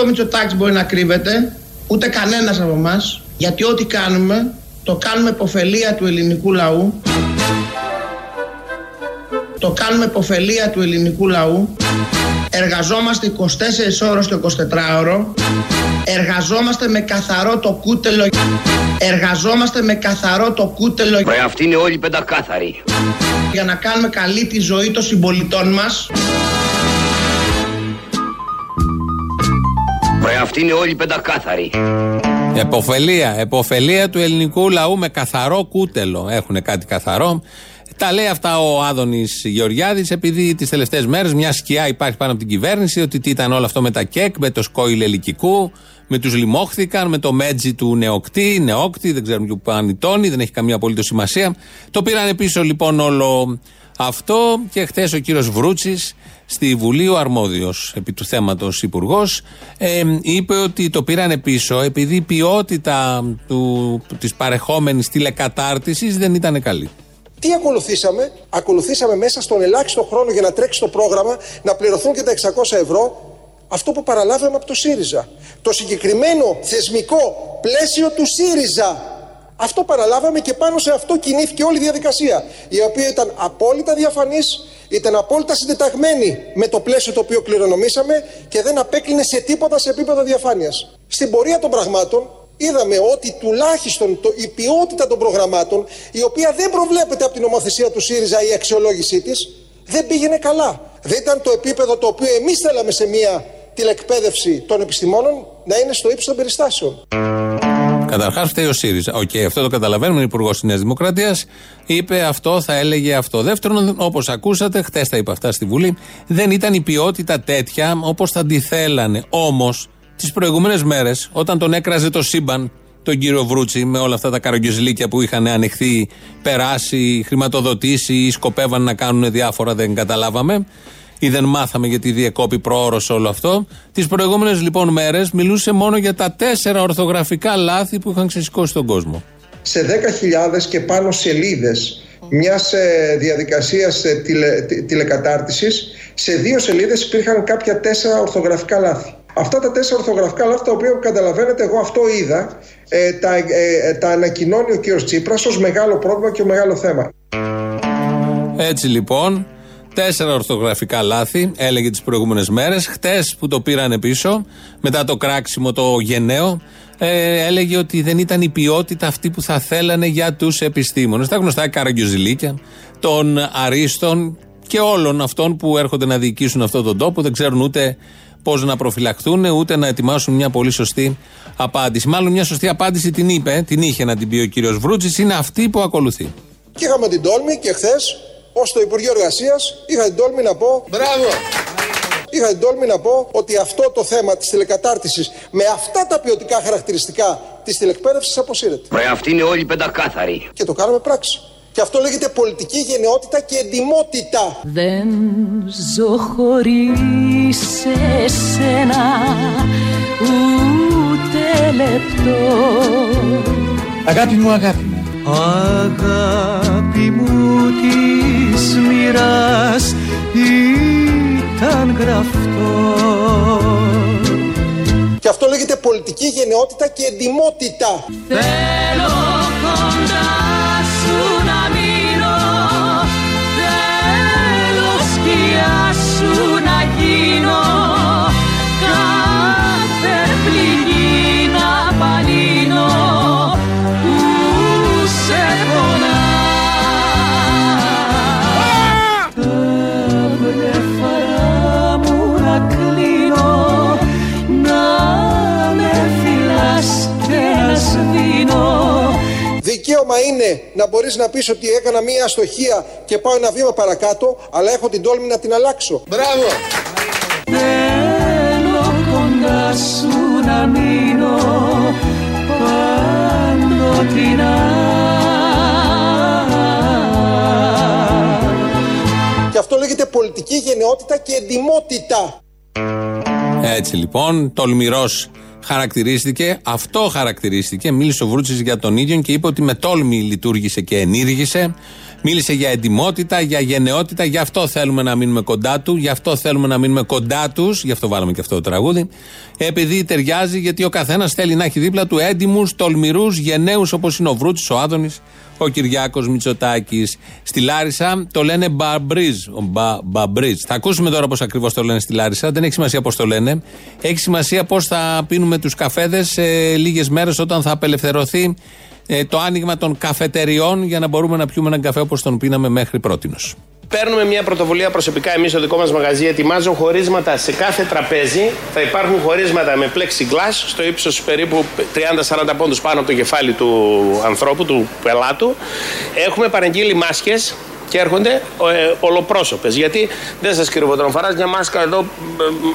Ούτε ο Μητσοτάκης μπορεί να κρύβεται, ούτε κανένας από εμάς, γιατί ό,τι κάνουμε, το κάνουμε υποφελία του ελληνικού λαού. Το κάνουμε υποφελία του ελληνικού λαού. Εργαζόμαστε 24 ώρες το 24ωρο. Εργαζόμαστε με καθαρό το κούτελο. Εργαζόμαστε με καθαρό το κούτελο. Ρε αυτοί είναι όλοι πεντακάθαροι. Για να κάνουμε καλή τη ζωή των συμπολιτών μας. Ρε αυτοί είναι όλοι πεντακάθαροι. Εποφελία, εποφελία του ελληνικού λαού με καθαρό κούτελο. Έχουν κάτι καθαρό. Τα λέει αυτά ο Άδωνης Γεωργιάδης, επειδή τις τελευταίες μέρες μια σκιά υπάρχει πάνω από την κυβέρνηση, ότι τι ήταν όλο αυτό με τα κεκ, με το σκόιλ ελικικού, με τους λιμόχθηκαν, με το μέτζι του νεοκτή, νεόκτη, δεν ξέρουμε που τόνι, δεν έχει καμία απολύτως σημασία. Το πήραν πίσω λοιπόν όλο αυτό και χθες ο κύριος Βρούτσης στη Βουλή, ο αρμόδιος επί του θέματος υπουργός, ε, είπε ότι το πήραν πίσω επειδή η ποιότητα της παρεχόμενης τηλεκατάρτισης δεν ήταν καλή. Τι ακολουθήσαμε, ακολουθήσαμε μέσα στον ελάχιστο χρόνο για να τρέξει το πρόγραμμα να πληρωθούν και τα 600 ευρώ αυτό που παραλάβαμε από το ΣΥΡΙΖΑ. Το συγκεκριμένο θεσμικό πλαίσιο του ΣΥΡΙΖΑ. Αυτό παραλάβαμε και πάνω σε αυτό κινήθηκε όλη η διαδικασία, η οποία ήταν απόλυτα διαφανής, ήταν απόλυτα συντεταγμένη με το πλαίσιο το οποίο κληρονομήσαμε και δεν απέκλινε σε τίποτα σε επίπεδο διαφάνειας. Στην πορεία των πραγμάτων είδαμε ότι τουλάχιστον το, η ποιότητα των προγραμμάτων, η οποία δεν προβλέπεται από την νομοθεσία του ΣΥΡΙΖΑ η αξιολόγησή της, δεν πήγαινε καλά. Δεν ήταν το επίπεδο το οποίο εμείς θέλαμε σε μια τηλεκπαίδευση των επιστημόνων να είναι στο ύψος των περιστάσεων. Καταρχάς φταίει ο ΣΥΡΙΖΑ. Ok, okay, αυτό το καταλαβαίνουμε. Ο Υπουργός της Νέας Δημοκρατίας είπε αυτό, θα έλεγε αυτό. Δεύτερον, όπως ακούσατε, χτες τα είπα αυτά στη Βουλή, δεν ήταν η ποιότητα τέτοια όπως θα τη θέλανε. Όμως, τις προηγούμενες μέρες, όταν τον έκραζε το σύμπαν, τον κύριο Βρούτσι, με όλα αυτά τα καρογκιοζλίκια που είχαν ανοιχθεί, περάσει, χρηματοδοτήσει ή σκοπεύαν να κάνουν διάφορα, δεν καταλάβαμε ή δεν μάθαμε γιατί διεκόπη προώρο όλο αυτό. Τις προηγούμενες λοιπόν μέρες μιλούσε μόνο για τα τέσσερα ορθογραφικά λάθη που είχαν ξεσηκώσει τον κόσμο. Σε 10.000 και πάνω σελίδες μιας ε, διαδικασίας ε, τηλε, τηλεκατάρτισης σε δύο σελίδες υπήρχαν κάποια τέσσερα ορθογραφικά λάθη. Αυτά τα τέσσερα ορθογραφικά λάθη τα οποία καταλαβαίνετε εγώ αυτό είδα ε, τα, ε, τα ανακοινώνει ο κ. Τσίπρας ως μεγάλο πρόβλημα και μεγάλο θέμα. Έτσι λοιπόν Τέσσερα ορθογραφικά λάθη, έλεγε τις προηγούμενες μέρες. Χτες που το πήρανε πίσω, μετά το κράξιμο το γενναίο, ε, έλεγε ότι δεν ήταν η ποιότητα αυτή που θα θέλανε για τους επιστήμονες. Τα γνωστά καραγκιουζιλίκια των αρίστων και όλων αυτών που έρχονται να διοικήσουν αυτόν τον τόπο, δεν ξέρουν ούτε πώς να προφυλαχθούν, ούτε να ετοιμάσουν μια πολύ σωστή απάντηση. Μάλλον μια σωστή απάντηση την είπε, την είχε να την πει ο κύριος Βρούτση, είναι αυτή που ακολουθεί. Και είχαμε την τόλμη και χθες ως το Υπουργείο Εργασίας είχα την τόλμη να πω. Μπράβο! Είχα την τόλμη να πω ότι αυτό το θέμα της τηλεκατάρτισης με αυτά τα ποιοτικά χαρακτηριστικά της τηλεκπαίδευσης αποσύρεται. Ρε αυτοί είναι όλοι πεντακάθαροι. Και το κάνουμε πράξη. Και αυτό λέγεται πολιτική γενναιότητα και εντιμότητα. Δεν ζω χωρίς εσένα ούτε λεπτό Αγάπη μου, αγάπη μου Αγάπη μου της μοίρας ήταν γραφτός. Και αυτό λέγεται πολιτική γενναιότητα και εντιμότητα. Θέλω Δικαίωμα είναι να μπορείς να πεις ότι έκανα μία αστοχία και πάω ένα βήμα παρακάτω, αλλά έχω την τόλμη να την αλλάξω. Μπράβο! Θέλω κοντά σου να μείνω παντοτινά Και αυτό λέγεται πολιτική γενναιότητα και εντιμότητα. Έτσι λοιπόν, τολμηρός χαρακτηρίστηκε, αυτό χαρακτηρίστηκε. Μίλησε ο Βρούτσης για τον ίδιο και είπε ότι με τόλμη λειτουργήσε και ενήργησε. Μίλησε για εντυμότητα, για γενναιότητα, γι' αυτό θέλουμε να μείνουμε κοντά του, γι' αυτό θέλουμε να μείνουμε κοντά τους, γι' αυτό βάλαμε και αυτό το τραγούδι. Επειδή ταιριάζει, γιατί ο καθένας θέλει να έχει δίπλα του έντιμους, τολμηρούς, γενναίους όπως είναι ο Βρούτσης, ο Άδωνης, ο Κυριάκος Μητσοτάκης. Στη Λάρισα το λένε Μπαμπρίζ. Μπα, μπαμπρίζ. Θα ακούσουμε τώρα πώς ακριβώς το λένε στη Λάρισα. Δεν έχει σημασία πώς το λένε. Έχει σημασία πώς θα πίνουμε τους καφέδες σε λίγες μέρες όταν θα απελευθερωθεί ε, το άνοιγμα των καφετεριών για να μπορούμε να πιούμε έναν καφέ όπως τον πίναμε μέχρι πρώτη. Παίρνουμε μια πρωτοβουλία προσωπικά εμείς στο δικό μας μαγαζί. Ετοιμάζω χωρίσματα σε κάθε τραπέζι. Θα υπάρχουν χωρίσματα με plexiglass στο ύψος περίπου 30-40 πόντους πάνω από το κεφάλι του ανθρώπου, του πελάτου. Έχουμε παραγγείλει μάσκες και έρχονται ε, ολοπρόσωπες. Γιατί δεν σας κρύβω όταν φοράς μια μάσκα εδώ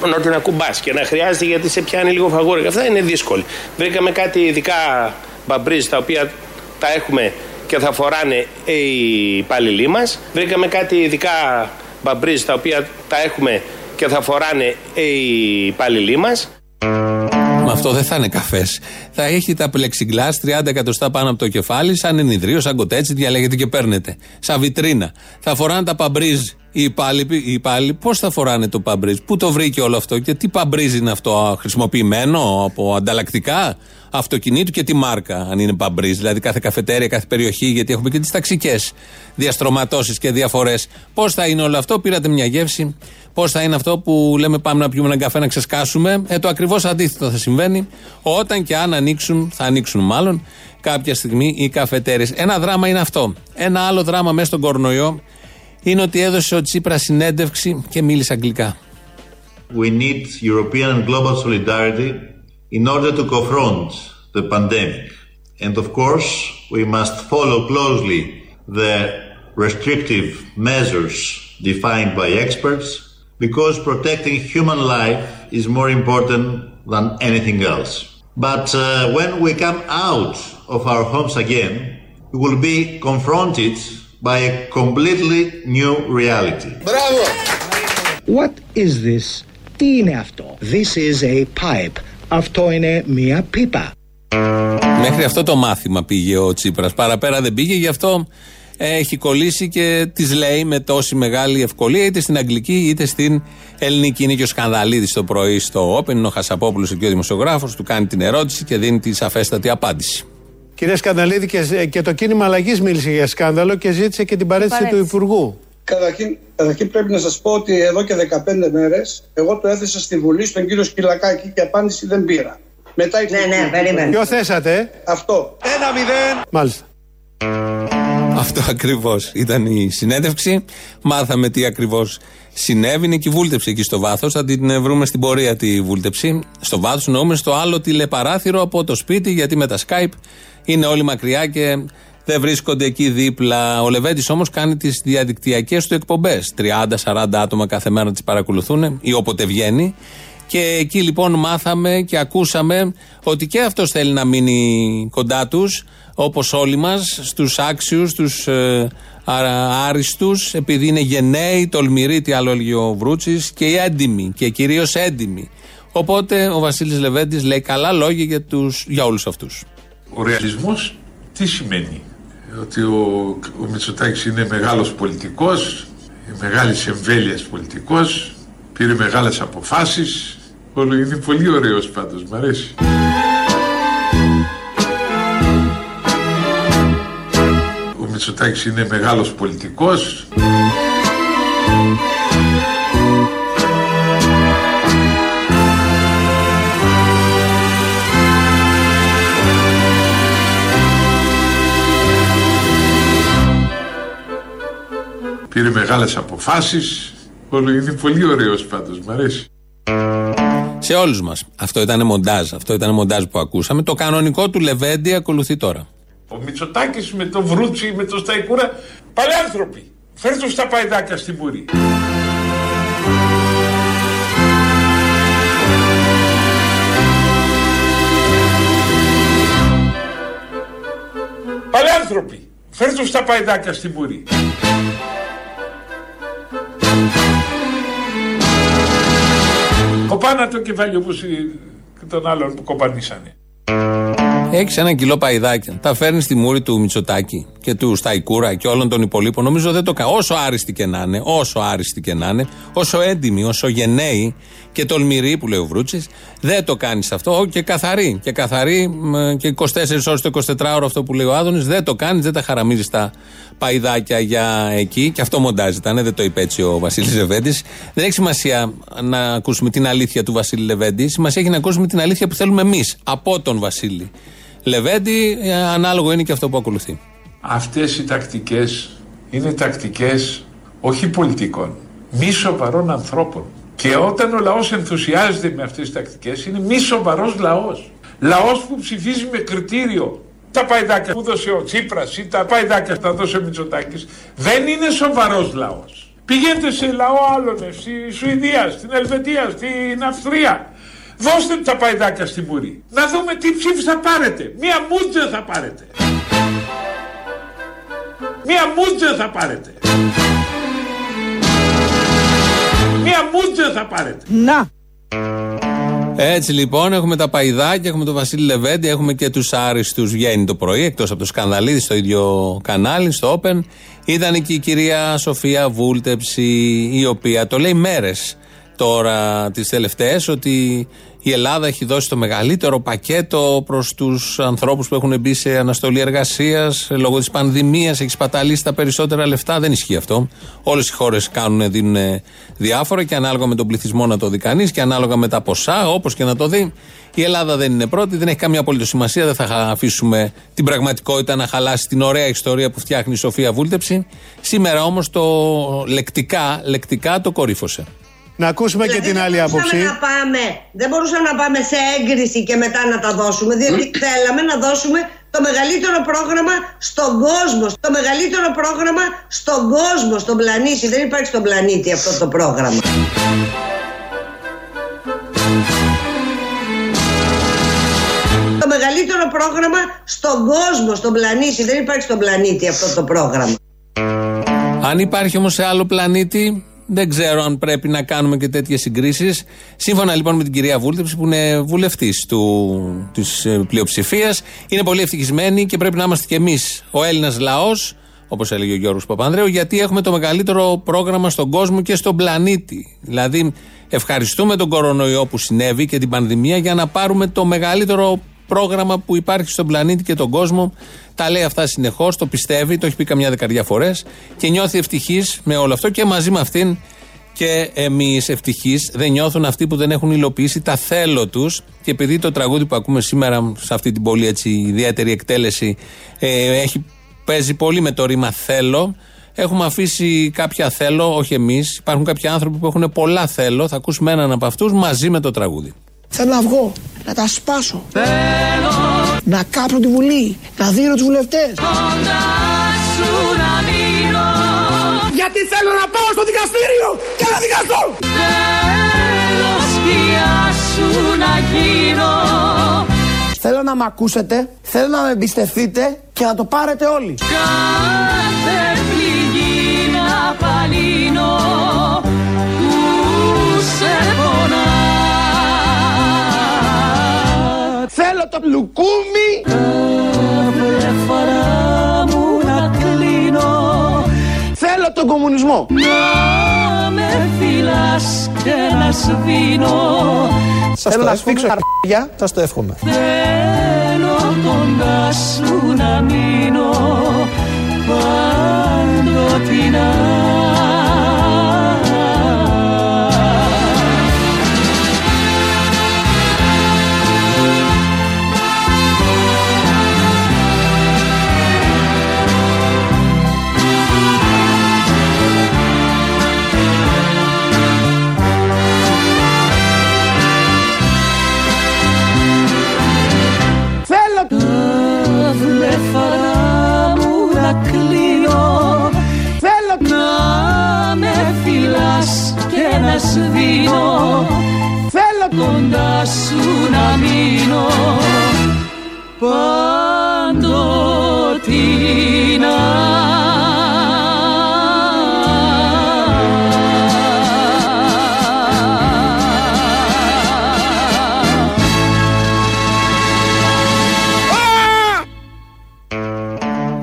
ε, να την ακουμπάς και να χρειάζεται γιατί σε πιάνει λίγο φαγούρι. Αυτά είναι δύσκολο. Βρήκαμε κάτι ειδικά μπαμπρίζ τα οποία τα έχουμε και θα φοράνε οι υπάλληλοι μας. Βρήκαμε κάτι ειδικά μπαμπρίζ τα οποία τα έχουμε και θα φοράνε οι υπάλληλοι μας. Μα αυτό δεν θα είναι καφές. Θα έχει τα πλεξιγκλά 30 εκατοστά πάνω από το κεφάλι, σαν ενιδρίο, σαν κοτέτσι, διαλέγετε και παίρνετε. Σαν βιτρίνα. Θα φοράνε τα παμπρίζ οι υπάλληλοι. Οι υπάλληλοι Πώς θα φοράνε το παμπρίζ, Πού το βρήκε όλο αυτό και τι παμπρίζ είναι αυτό, χρησιμοποιημένο από ανταλλακτικά αυτοκινήτου και τι μάρκα, αν είναι παμπρίζ. Δηλαδή κάθε καφετέρια, κάθε περιοχή, γιατί έχουμε και τις ταξικές διαστρωματώσεις και διαφορές. Πώς θα είναι όλο αυτό, πήρατε μια γεύση. Πώς θα είναι αυτό που λέμε πάμε να πιούμε έναν καφέ να ξεσκάσουμε; Ε, το ακριβώς αντίθετο θα συμβαίνει όταν και αν ανοίξουν, θα ανοίξουν μάλλον, κάποια στιγμή οι καφετέρειε. Ένα δράμα είναι αυτό. Ένα άλλο δράμα μέσα στον κορονοϊό είναι ότι έδωσε ο Τσίπρας συνέντευξη και μίλησε αγγλικά. We need European and global solidarity in order to confront the pandemic. And of course, we must follow closely the restrictive measures defined by experts because protecting human life is more important than anything else. But uh, when we come out of our homes again, we will be confronted by a completely new reality. Μπράβο! What is this? Τι είναι αυτό? This is a pipe. Αυτό είναι μία πίπα. Μέχρι αυτό το μάθημα πήγε ο Τσίπρας. Παραπέρα δεν πήγε, γι' αυτό έχει κολλήσει και τη λέει με τόση μεγάλη ευκολία είτε στην αγγλική είτε στην ελληνική. Είναι και ο Σκανδαλίδης το πρωί στο Open, είναι ο Χασαπόπουλος εκεί ο δημοσιογράφος, του κάνει την ερώτηση και δίνει τη σαφέστατη απάντηση. Κύριε Σκανδαλίδη, και, και το κίνημα αλλαγής μίλησε για σκάνδαλο και ζήτησε και την παρέτηση του Υπουργού. Καταρχήν, καταρχήν πρέπει να σας πω ότι εδώ και 15 μέρες εγώ το έθεσα στη Βουλή στον κύριο Σκυλακάκη και απάντηση δεν πήρα. Μετά Ναι, ναι, περίμενε. Ποιο θέσατε, Αυτό. Ένα μηδέν. Μάλιστα. Αυτό ακριβώς ήταν η συνέντευξη. Μάθαμε τι ακριβώς συνέβη. Είναι και η βούλτεψη εκεί στο βάθος. Θα την βρούμε στην πορεία τη βούλτεψη. Στο βάθος εννοούμε στο άλλο τηλεπαράθυρο από το σπίτι, γιατί με τα Skype είναι όλοι μακριά και δεν βρίσκονται εκεί δίπλα. Ο Λεβέντης όμως κάνει τις διαδικτυακές του εκπομπές. 30-40 άτομα κάθε μέρα τις παρακολουθούν ή όποτε βγαίνει. Και εκεί λοιπόν μάθαμε και ακούσαμε ότι και αυτός θέλει να μείνει κοντά τους, όπως όλοι μας, στους άξιους, στους ε, άριστους, επειδή είναι γενναίοι, τολμηροί, τι άλλο έλεγε ο Βρούτσης, και έντιμοι, και κυρίως έντιμοι. Οπότε ο Βασίλης Λεβέντης λέει καλά λόγια για, τους, για όλους αυτούς. Ο ρεαλισμός τι σημαίνει; Ότι ο, ο Μητσοτάκης είναι μεγάλος πολιτικός, μεγάλης εμβέλειας πολιτικός, πήρε μεγάλες αποφάσεις. Όλο είναι πολύ ωραίος πάντως, μ' αρέσει. Ο Μητσοτάκης είναι μεγάλος πολιτικός. Πήρε μεγάλες αποφάσεις. Όλο είναι πολύ ωραίος πάντως, μ' αρέσει. Σε όλους μας. Αυτό ήταν μοντάζ. Αυτό ήταν μοντάζ που ακούσαμε. Το κανονικό του Λεβέντη ακολουθεί τώρα. Ο Μητσοτάκης με το Βρούτσι, με το Σταϊκούρα, παλιάνθρωποι. Φέρτε τους τα παϊδάκια στη Βουλή. Παλιάνθρωποι. Φέρτε τους τα παϊδάκια στη Βουλή. Κοπάνα το κεφάλι όπως οι- τον άλλον που κοπανίσανε. Έχεις ένα κιλό παϊδάκια. Τα φέρνεις στη μούρη του Μητσοτάκη. και του Σταϊκούρα και όλων των υπολείπων, νομίζω δεν το κάνει. Όσο άριστοι και να είναι, όσο άριστοι και να είναι, όσο έντιμοι, όσο γενναίοι και τολμηροί που λέει ο Βρούτσης, δεν το κάνεις αυτό. Και καθαρή. Και καθαρή και 24 ώρες το 24ωρο αυτό που λέει ο Άδωνης, δεν το κάνεις, δεν τα χαραμίζεις τα παϊδάκια για εκεί. Και αυτό μοντάζει ήταν, δεν το είπε έτσι ο Βασίλης Λεβέντης. Δεν έχει σημασία να ακούσουμε την αλήθεια του Βασίλη Λεβέντη. Σημασία έχει να ακούσουμε την αλήθεια που θέλουμε εμείς από τον Βασίλη Λεβέντη. Ε, ανάλογο είναι και αυτό που ακολουθεί. Αυτές οι τακτικές είναι τακτικές όχι πολιτικών, μη σοβαρών ανθρώπων. Και όταν ο λαός ενθουσιάζεται με αυτές τις τακτικές, είναι μη σοβαρός λαός. Λαός που ψηφίζει με κριτήριο τα παϊδάκια που δώσε ο Τσίπρας ή τα παϊδάκια που θα δώσει ο Μητσοτάκης δεν είναι σοβαρός λαός. Πηγαίνετε σε λαό άλλων, στη Σουηδία, στην Ελβετία, στην Αυστρία. Δώστε τα παϊδάκια στη Βουλή. Να δούμε τι ψήφι θα πάρετε. Μία μούτζε θα πάρετε. Μία μούτζε θα πάρετε. Μία μούτζε θα πάρετε. Να. Έτσι λοιπόν έχουμε τα παϊδάκια, έχουμε τον Βασίλη Λεβέντη, έχουμε και τους άριστους βγαίνει το πρωί, εκτός από το Σκανδαλίδη στο ίδιο κανάλι, στο Open. Ήταν και η κυρία Σοφία Βούλτεψη, η οποία το λέει μέρες τώρα τις τελευταίες ότι η Ελλάδα έχει δώσει το μεγαλύτερο πακέτο προς τους ανθρώπους που έχουν μπει σε αναστολή εργασίας λόγω της πανδημίας. Έχει σπαταλήσει τα περισσότερα λεφτά. Δεν ισχύει αυτό. Όλες οι χώρες κάνουν, δίνουν διάφορα και ανάλογα με τον πληθυσμό να το δει κανείς και ανάλογα με τα ποσά, όπως και να το δει. Η Ελλάδα δεν είναι πρώτη, δεν έχει καμία απολύτως σημασία. Δεν θα αφήσουμε την πραγματικότητα να χαλάσει την ωραία ιστορία που φτιάχνει η Σοφία Βούλτεψη. Σήμερα όμως το λεκτικά, λεκτικά το κορύφωσε. Να ακούσουμε δηλαδή, και την άλλη άποψη. Να πάμε, δεν μπορούσαμε να πάμε σε έγκριση και μετά να τα δώσουμε, διότι θέλαμε να δώσουμε το μεγαλύτερο πρόγραμμα στον κόσμο. Το μεγαλύτερο πρόγραμμα στον κόσμο, στον πλανήτη. Δεν υπάρχει στον πλανήτη αυτό το πρόγραμμα. Το μεγαλύτερο πρόγραμμα στον κόσμο, στον πλανήτη. Δεν υπάρχει στον πλανήτη αυτό το πρόγραμμα. Αν υπάρχει όμως σε άλλο πλανήτη, δεν ξέρω αν πρέπει να κάνουμε και τέτοιες συγκρίσεις. Σύμφωνα λοιπόν με την κυρία Βούλτεψη, που είναι βουλευτής της ε, πλειοψηφίας, είναι πολύ ευτυχισμένη και πρέπει να είμαστε κι εμείς ο Έλληνας λαός, όπως έλεγε ο Γιώργος Παπανδρέου, γιατί έχουμε το μεγαλύτερο πρόγραμμα στον κόσμο και στον πλανήτη. Δηλαδή, ευχαριστούμε τον κορονοϊό που συνέβη και την πανδημία για να πάρουμε το μεγαλύτερο πρόγραμμα που υπάρχει στον πλανήτη και τον κόσμο. Τα λέει αυτά συνεχώς, το πιστεύει, το έχει πει καμιά δεκαριά φορές και νιώθει ευτυχής με όλο αυτό και μαζί με αυτήν και εμείς ευτυχείς δεν νιώθουν αυτοί που δεν έχουν υλοποιήσει τα θέλω τους. Και επειδή το τραγούδι που ακούμε σήμερα σε αυτή την πολύ έτσι ιδιαίτερη εκτέλεση ε, έχει, παίζει πολύ με το ρήμα θέλω, έχουμε αφήσει κάποια θέλω, όχι εμείς. Υπάρχουν κάποιοι άνθρωποι που έχουν πολλά θέλω. Θα ακούσουμε έναν από αυτούς μαζί με το τραγούδι. Θέλω να βγω, να τα σπάσω. Θέλω να κάψω τη Βουλή, να δίνω τους βουλευτές. σου να μείνω. Γιατί θέλω να πάω στο δικαστήριο και να δικαστώ. Θέλω σκιά σου να γίνω. Θέλω να μ' ακούσετε, θέλω να με εμπιστευτείτε και να το πάρετε όλοι. Κάθε πληγή να παλύνω Θέλω το λουκούμι Κάθε φορά μου να κλείνω. Θέλω τον κομμουνισμό. Να με φυλάς και να σβήνω. Θέλω να σφίξω καρδιά Σας το εύχομαι. Θέλω κοντά σου να μείνω. Παντοτινά Κάθε σβήνω Θέλω κοντά σου να μείνω παντοτινά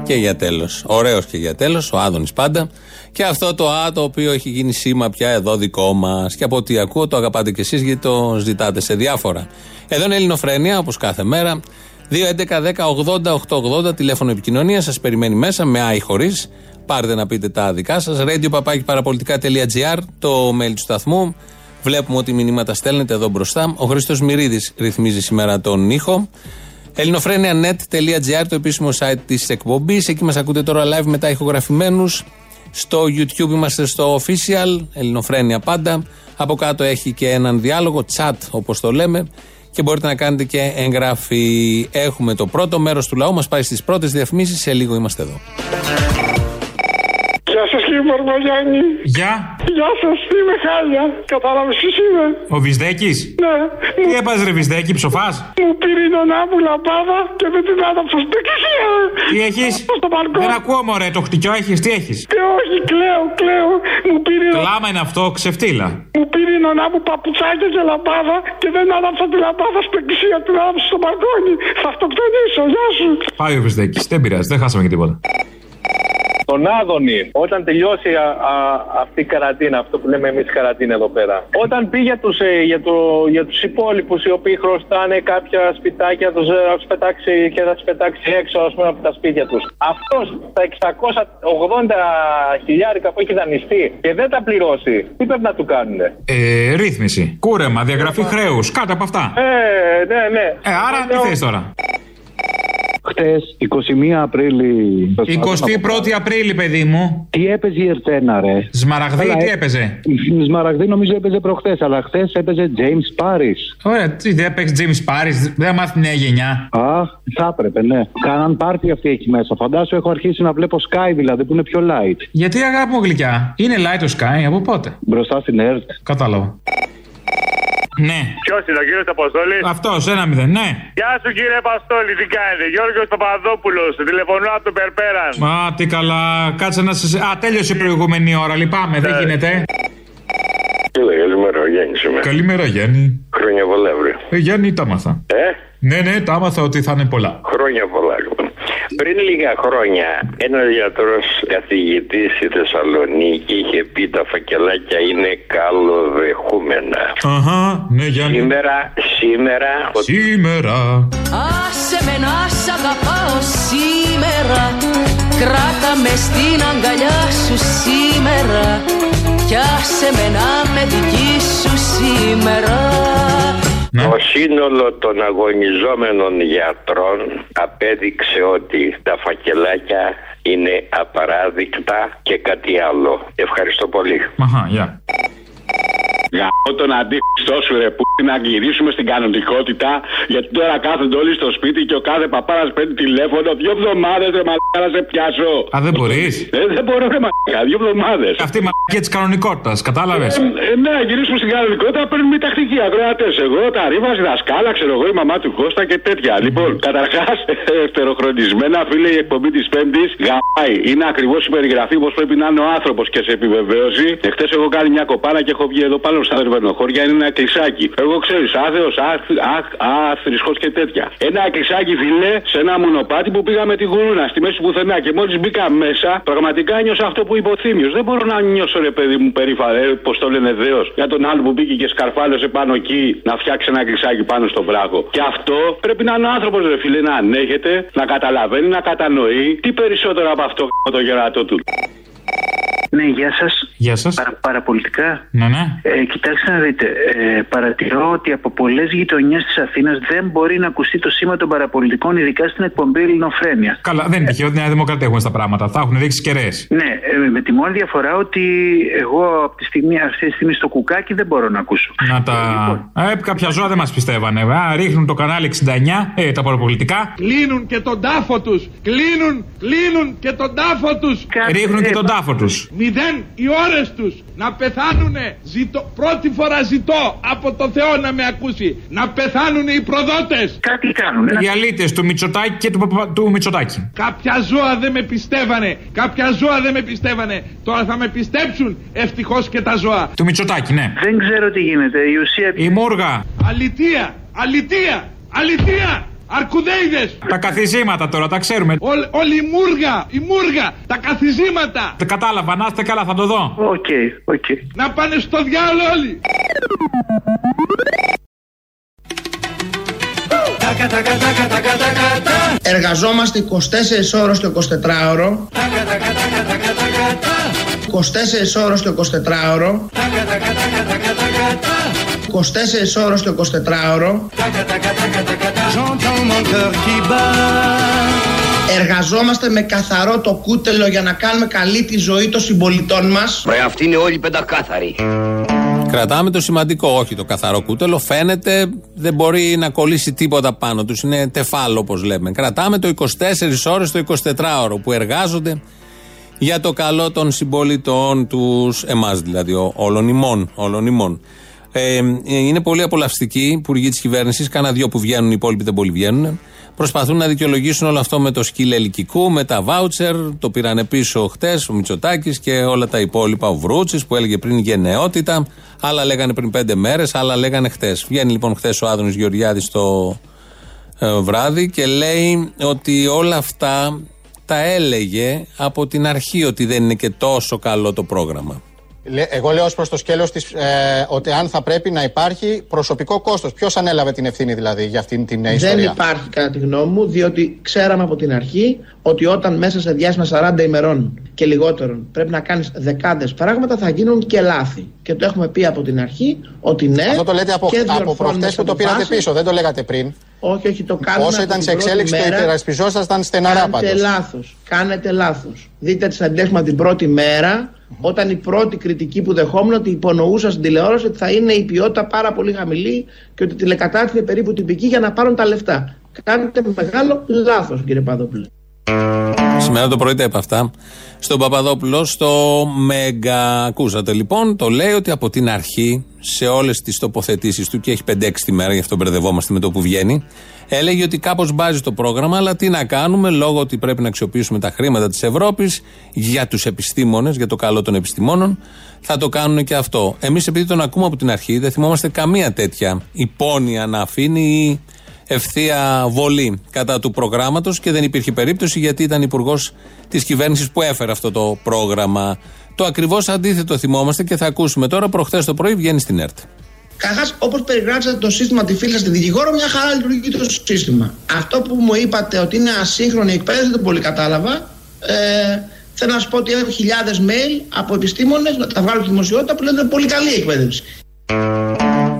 Και για τέλος. Ωραίος και για τέλος, ο Άδωνης πάντα. Και αυτό το Α το οποίο έχει γίνει σήμα πια εδώ δικό μας. Και από ό,τι ακούω το αγαπάτε κι εσείς γιατί το ζητάτε σε διάφορα. Εδώ είναι Ελληνοφρένια όπως κάθε μέρα. 2.11.10.80.880 τηλέφωνο επικοινωνία. Σας περιμένει μέσα με Α ή χωρίς. Πάρτε να πείτε τα δικά σας. Radio παραπολιτικά.gr το mail του σταθμού. Βλέπουμε ότι μηνύματα στέλνετε εδώ μπροστά. Ο Χρήστος Μυρίδης ρυθμίζει σήμερα τον ήχο. ελληνοφρένια.net.gr το επίσημο site της εκπομπής. Εκεί μας ακούτε τώρα live μετά ηχογραφημένους. Στο YouTube είμαστε στο official, Ελληνοφρένια πάντα. Από κάτω έχει και έναν διάλογο, chat όπως το λέμε. Και μπορείτε να κάνετε και εγγραφή. Έχουμε το πρώτο μέρος του λαού μας πάει στις πρώτες διαφημίσεις. Σε λίγο είμαστε εδώ. Γεια σας κύριε Μαρμαγιάννη. Γεια. Γεια σας, είμαι χάλια. Κατάλαβες ποιο είμαι. Ο Βυσδέκης; Ναι. Τι έπαζε ρε Βυσδέκη, ψοφάς; Μου πήρε η νονά μου λαμπάδα και δεν την άδαψα στην εκκλησία. Τι έχεις; Στο μπαλκόν. Δεν ακούω μωρέ, το χτυκιό έχεις, τι έχεις; Και όχι, κλαίω, κλαίω. Μου πήρε. Κλάμα είναι αυτό, ξεφτύλα. Μου πήρε η νονά μου παπουτσάκια και λαμπάδα και δεν άδαψα τη λαμπάδα στην εκκλησία. Την άδαψα στο μπαλκόνι. Θα αυτοκτονήσω, γεια σου. Πάει ο Βυσδέκης, δεν πειράζει, δεν χάσαμε και τίποτα. Τον Άδωνη, όταν τελειώσει α, α, αυτή η καραντίνα, αυτό που λέμε εμείς καραντίνα εδώ πέρα. Όταν πήγε τους, ε, για, το, για τους υπόλοιπους οι οποίοι χρωστάνε κάποια σπιτάκια, τους θα του πετάξει και θα τους πετάξει έξω ας πούμε, από τα σπίτια τους. Αυτός τα 680 χιλιάρικα που έχει δανειστεί και δεν τα πληρώσει, τι πρέπει να του κάνουν. Ε, ρύθμιση. Κούρεμα, διαγραφή χρέους, κάτω από αυτά. Ε, ναι, ναι. Ε, άρα τι θες τώρα; Χτε, 21 Απρίλη. 21η Απρίλη, παιδί μου. Τι έπαιζε η Ερτένα, ρε; Σμαραγδί, Καλά, τι ε, έπαιζε; Η Σμαραγδί νομίζω έπαιζε προχθές, αλλά χτε έπαιζε James Paris. Ωραία, τι δεν έπαιξε James Paris, δεν θα μάθει νέα γενιά. Α, θα έπρεπε, ναι. Κάναν πάρτι αυτοί εκεί μέσα. Φαντάσου έχω αρχίσει να βλέπω Sky δηλαδή που είναι πιο light. Γιατί αγάπη μου γλυκιά, είναι light το Sky, από πότε; Μπροστά στην ΕΡΤ. Κατάλαβα. Ναι. Ποιος είναι ο κύριος Αποστόλης; Αυτός, ένα μηδέν, ναι. Γεια σου κύριε Αποστόλη, τι κάνετε. Γιώργος Παπαδόπουλος, τηλεφωνώ από τον Περπέραν. Α, τι καλά. Κάτσε να σα. Α, τέλειωσε η προηγούμενη ώρα. Λυπάμαι, δεν γίνεται. Κύριε, καλημέρα, ο Γιάννη είμαι. Καλημέρα, Γιάννη. Χρόνια πολλά, βρε. Ε, Γιάννη, τα άμαθα. Ε, Ναι, ναι, τα άμαθα ότι θα είναι πολλά. χρόνια πολλά, λοιπόν. Πριν λίγα χρόνια, ένας γιατρός καθηγητής στη Θεσσαλονίκη είχε πει τα φακελάκια είναι καλοδεχούμενα. Αχα, ναι, Γιάννη. Σήμερα, σήμερα. Σήμερα. Άσε με να σ' αγαπάω σήμερα Κράτα με στην αγκαλιά σου σήμερα Κι άσε με να με δική σου σήμερα Το σύνολο των αγωνιζόμενων γιατρών απέδειξε ότι τα φακελάκια είναι απαράδεικτα και κάτι άλλο. Ευχαριστώ πολύ. Αχα, γεια. Γαμώ τον αντίχριστό σου ρε που να γυρίσουμε στην κανονικότητα γιατί τώρα κάθονται όλοι στο σπίτι και ο κάθε παπάρας παίρνει τηλέφωνο δύο εβδομάδες ρε μαλάκα να σε πιάσω. Α, δεν μπορείς; Ε, δεν μπορώ ρε μαλάκα, δύο εβδομάδες. Αυτή η μαλακία της κανονικότητας, κατάλαβες; Ε, ε, ναι, γυρίσουμε στην κανονικότητα, παίρνουμε τακτική ακροατέ. Εγώ, τα ρήμα, η δασκάλα, ξέρω εγώ, η μαμά του Κώστα και τέτοια. Λοιπόν, καταρχάς, ευτεροχρονισμένα, φίλε, η εκπομπή της Πέμπτης γαμάει. Είναι ακριβώς η περιγραφή πώ πρέπει να είναι ο άνθρωπος και σε επιβεβαίωση. Εχθές έχω κάνει μια κοπάνα και έχω βγει εδώ πάνω στα Δερβενοχώρια, είναι ένα εκκλησάκι. Εγώ ξέρει, άθεος, άθρησκος και τέτοια. Ένα εκκλησάκι, φιλέ, σε ένα μονοπάτι που πήγαμε τη γουρούνα στη μέση πουθενά και μόλις μπήκα μέσα, πραγματικά νιώσα αυτό που είπε ο Θήμιος. Δεν μπορώ να νιώσω ρε παιδί μου περήφανα, ε, πώς το λένε δέος, για τον άλλο που μπήκε και σκαρφάλωσε πάνω εκεί να φτιάξει ένα εκκλησάκι πάνω στον βράχο. Και αυτό πρέπει να είναι ο άνθρωπος, ρε φίλε, να ανέχεται, να καταλαβαίνει, να κατανοεί τι περισσότερο από αυτό το γερατό του. Ναι, γεια σας. Γεια σας. Παρα, παραπολιτικά. Ναι, ναι. Ε, κοιτάξτε να δείτε. Ε, παρατηρώ ότι από πολλές γειτονιές της Αθήνας δεν μπορεί να ακουστεί το σήμα των παραπολιτικών, ειδικά στην εκπομπή Ελληνοφρένεια. Καλά, δεν είναι τυχαίο ότι η Νέα Δημοκρατία έχουμε στα πράγματα. Θα έχουν δείξει κεραίες. Ναι, ε, με τη μόνη διαφορά ότι εγώ από τη στιγμή, αυτή τη στιγμή στο κουκάκι δεν μπορώ να ακούσω. Να τα. Ε, κάποια ζώα δεν μας πιστεύανε. Α, ρίχνουν το κανάλι 69, ε, τα παραπολιτικά. Κλείνουν και τον τάφο τους. Κλείνουν, κλείνουν και τον τάφο τους. Ρίχνουν και τον τάφο τους. Μηδέν οι ώρες τους να πεθάνουνε. Ζητώ, πρώτη φορά ζητώ από το Θεό να με ακούσει. Να πεθάνουν οι προδότες. Κάτι κάνουν. Οι αλήτες του Μητσοτάκη και του, Παπα- του Μητσοτάκη. Κάποια ζώα δεν με πιστεύανε. Κάποια ζώα δεν με πιστεύανε. Τώρα θα με πιστέψουν ευτυχώς και τα ζώα. Του Μητσοτάκη, ναι. Δεν ξέρω τι γίνεται. Η ουσία. Η Μούργα. Αλητία, αλητία, αλητία, Αρκουδέιδες. Τα καθιζήματα τώρα, τα ξέρουμε. Όλη, όλη η μούργα, η μούργα, τα καθιζήματα. Τα κατάλαβα, να είστε καλά, θα το δω. Οκ, οκ. Να πάνε στο διάλογο όλοι. Εργαζόμαστε 24 ώρες το 24ωρο 24 ώρες το 24ωρο 24 ώρες το 24ωρο Εργαζόμαστε με καθαρό το κούτελο για να κάνουμε καλή τη ζωή των συμπολιτών μας Ρε αυτοί είναι όλοι πεντακάθαροι Κρατάμε το σημαντικό, όχι το καθαρό κούτελο. Φαίνεται δεν μπορεί να κολλήσει τίποτα πάνω τους. Είναι τεφάλο, όπως λέμε. Κρατάμε το 24 ώρες το 24ωρο που εργάζονται για το καλό των συμπολιτών τους, εμάς δηλαδή, όλων ημών. Όλων ημών. Ε, είναι πολύ απολαυστικοί οι υπουργοί της κυβέρνησης. Κάνα δύο που βγαίνουν, οι υπόλοιποι δεν πολύ βγαίνουν. Προσπαθούν να δικαιολογήσουν όλο αυτό με το σκύλ ελικικού, με τα βάουτσερ. Το πήραν πίσω χτες ο Μητσοτάκης και όλα τα υπόλοιπα. Ο Βρούτσης που έλεγε πριν γενναιότητα. Άλλα λέγανε πριν πέντε μέρες, άλλα λέγανε χτες. Βγαίνει λοιπόν χθε ο Άδωνης Γεωργιάδης το ε, βράδυ και λέει ότι όλα αυτά τα έλεγε από την αρχή ότι δεν είναι και τόσο καλό το πρόγραμμα. Εγώ λέω ως προς το σκέλος της ε, ότι αν θα πρέπει να υπάρχει προσωπικό κόστος. Ποιος ανέλαβε την ευθύνη δηλαδή για αυτήν την ε, ιστορία; Δεν υπάρχει κατά τη γνώμη μου, διότι ξέραμε από την αρχή ότι όταν μέσα σε διάστημα 40 ημερών και λιγότερων πρέπει να κάνεις δεκάδες πράγματα θα γίνουν και λάθη. Και το έχουμε πει από την αρχή ότι ναι. Αυτό το λέτε από, από προχτές που το πήρατε πίσω, δεν το λέγατε πριν. Όχι, όχι, το κάνουμε. Όσο ήταν σε εξέλιξη και υπερασπιζόσασταν στεναρά πάντως. Κάνετε λάθος. Κάνετε λάθος. Δείτε τις αντέχουμε την πρώτη μέρα, όταν η πρώτη κριτική που δεχόμουν ότι υπονοούσα στην τηλεόραση ότι θα είναι η ποιότητα πάρα πολύ χαμηλή και ότι η τηλεκατάρτιση είναι περίπου τυπική για να πάρουν τα λεφτά. Κάνετε μεγάλο λάθος, κύριε Παδόπουλο. Σήμερα το πρωί τα είπα αυτά. Στον Παπαδόπουλο, στο Μέγκα. Ακούσατε λοιπόν, το λέει ότι από την αρχή, σε όλες τις τοποθετήσεις του, και έχει 5-6 τη μέρα, γι' αυτό μπερδευόμαστε με το που βγαίνει, έλεγε ότι κάπως μπάζει το πρόγραμμα, αλλά τι να κάνουμε, λόγω ότι πρέπει να αξιοποιήσουμε τα χρήματα της Ευρώπης για τους επιστήμονες, για το καλό των επιστημόνων, θα το κάνουν και αυτό. Εμείς, επειδή τον ακούμε από την αρχή, δεν θυμόμαστε καμία τέτοια υπόνοια να αφήνει ή ευθεία βολή κατά του προγράμματος και δεν υπήρχε περίπτωση γιατί ήταν υπουργός της κυβέρνησης που έφερε αυτό το πρόγραμμα. Το ακριβώς αντίθετο θυμόμαστε και θα ακούσουμε τώρα. Προχθές το πρωί βγαίνει στην ΕΡΤ. Καταρχάς, όπως περιγράψατε το σύστημα τη φύλα στη δικηγόρο, μια χαρά λειτουργεί το σύστημα. Αυτό που μου είπατε ότι είναι ασύγχρονη εκπαίδευση δεν πολύ κατάλαβα. Ε, θέλω να σας πω ότι έχω χιλιάδες mail από επιστήμονες, να τα βγάλω στη δημοσιότητα, που λένε ότι είναι πολύ καλή η εκπαίδευση.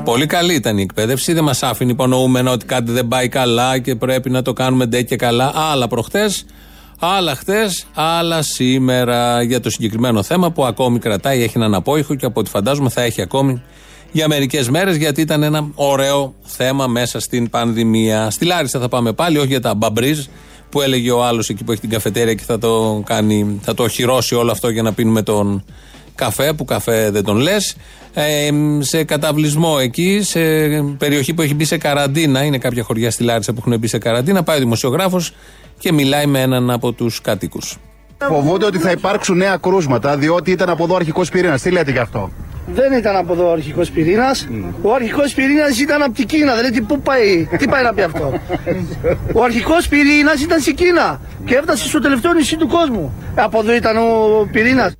Πολύ καλή ήταν η εκπαίδευση. Δεν μας άφηνε υπονοούμενα ότι κάτι δεν πάει καλά και πρέπει να το κάνουμε ντε και καλά. Άλλα προχτές, άλλα χτες, άλλα σήμερα για το συγκεκριμένο θέμα που ακόμη κρατάει, έχει έναν απόϊχο και από ό,τι φαντάζομαι θα έχει ακόμη για μερικές μέρες γιατί ήταν ένα ωραίο θέμα μέσα στην πανδημία. Στη Λάρισα θα πάμε πάλι, όχι για τα μπαμπρίζ που έλεγε ο άλλος εκεί που έχει την καφετέρια και θα το, κάνει, θα το οχυρώσει όλο αυτό για να πίνουμε τον καφέ, που καφέ δεν τον λες. Ε, σε καταβλισμό εκεί, σε περιοχή που έχει μπει σε καραντίνα, είναι κάποια χωριά στη Λάρισα που έχουν μπει σε καραντίνα, πάει ο δημοσιογράφος και μιλάει με έναν από τους κατοίκους. Φοβούνται ότι θα υπάρξουν νέα κρούσματα, διότι ήταν από εδώ αρχικός πυρήνας. Τι λέτε γι' αυτό; Δεν ήταν από εδώ ο αρχικός πυρήνας. Ο αρχικός πυρήνας ήταν από την Κίνα. Δηλαδή, πού πάει, τι πάει να πει αυτό. Ο αρχικός πυρήνας ήταν στην Κίνα και έφτασε στο τελευταίο νησί του κόσμου. Από εδώ ήταν ο πυρήνας.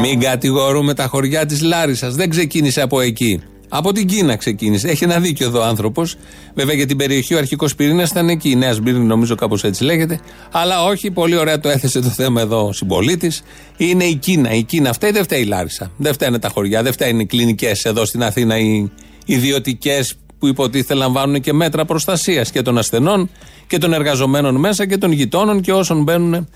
Μην κατηγορούμε τα χωριά της Λάρισας. Δεν ξεκίνησε από εκεί. Από την Κίνα ξεκίνησε. Έχει ένα δίκιο εδώ ο άνθρωπος. Βέβαια για την περιοχή ο αρχικός πυρήνας ήταν εκεί. Η Νέα Σμπύρνη, νομίζω κάπως έτσι λέγεται. Αλλά όχι, πολύ ωραία το έθεσε το θέμα εδώ ο συμπολίτης. Είναι η Κίνα. Η Κίνα αυτή δεν φταίει η Λάρισα. Δεν φταίνε τα χωριά. Δεν φταίνουν οι κλινικές εδώ στην Αθήνα, οι ιδιωτικές που υποτίθεται λαμβάνουν και μέτρα προστασίας και των ασθενών και των εργαζομένων μέσα και των γειτόνων και όσων μπαίνουν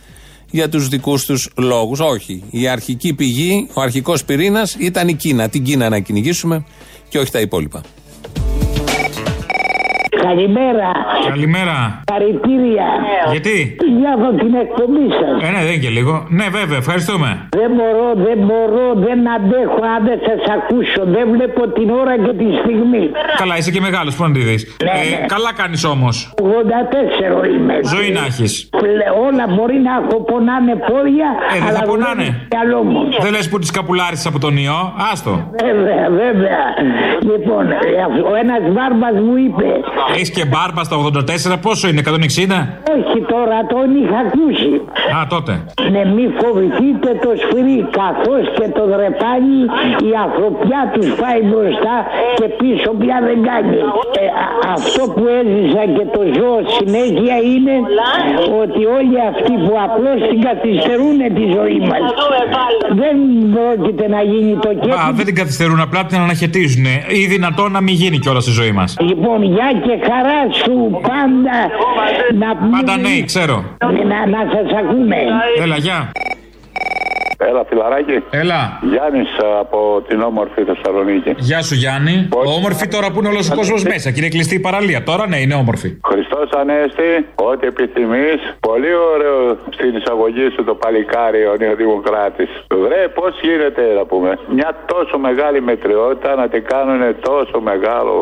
για τους δικούς τους λόγους. Όχι. Η αρχική πηγή, ο αρχικός πυρήνας ήταν η Κίνα. Την Κίνα να κυνηγήσουμε και όχι τα υπόλοιπα. Καλημέρα. Καλημέρα. Χαρητήρια. Γιατί; Για δω την εκπομπή σας. Ε, ναι, δεν είναι και λίγο. Ναι, βέβαια, ευχαριστούμε. Δεν μπορώ, δεν μπορώ, δεν αντέχω αν δεν σας ακούσω. Δεν βλέπω την ώρα και τη στιγμή. Καλά, είσαι και μεγάλος, πού να τη δεις. Ναι, ε, ναι. καλά κάνεις όμως. 84 είμαι. Ζωή να έχεις. Όλα μπορεί να έχω πονάνε πόδια. Ε, δεν αλλά θα πονάνε. δουλεύει το μυαλό μου. Δεν λες που τη καπουλάρισες από τον ιό. Άστο. Βέβαια, βέβαια. Λοιπόν, ε, ο ένας μπάρμπα μου είπε, Έχεις και μπάρμπα στα 84, πόσο είναι, 160? Όχι τώρα, τον είχα ακούσει. Α, τότε. Ναι, μη φοβηθείτε το σφυρί, καθώς και το δρεπάνι η ανθρωπιά τους πάει μπροστά και πίσω πια δεν κάνει. Ε, α- αυτό που έζησα και το ζω συνέχεια είναι ότι όλοι αυτοί που απλώς την καθυστερούν τη ζωή μας δεν πρόκειται να γίνει το Α, κέφι. δεν την καθυστερούν, απλά την αναχαιτίζουν. Ή δυνατόν να μην γίνει κιόλας στη ζωή μας. Λοιπόν, γεια και χαρά σου πάντα να Πάντα ναι, ξέρω. Να, να σας ακούμε. Έλα, γεια. Έλα, φιλαράκι. Έλα. Γιάννης από την όμορφη Θεσσαλονίκη. Γεια σου Γιάννη. Όμορφη τώρα που είναι όλος ο κόσμος μέσα και είναι κλειστή η παραλία. Τώρα ναι, είναι όμορφη. Χριστός Ανέστη, ό,τι επιθυμείς. Πολύ ωραίο στην εισαγωγή σου το παλικάρι ο Νεοδημοκράτη. Βρε, πώς γίνεται να πούμε. Μια τόσο μεγάλη μετριότητα να την κάνουν τόσο μεγάλο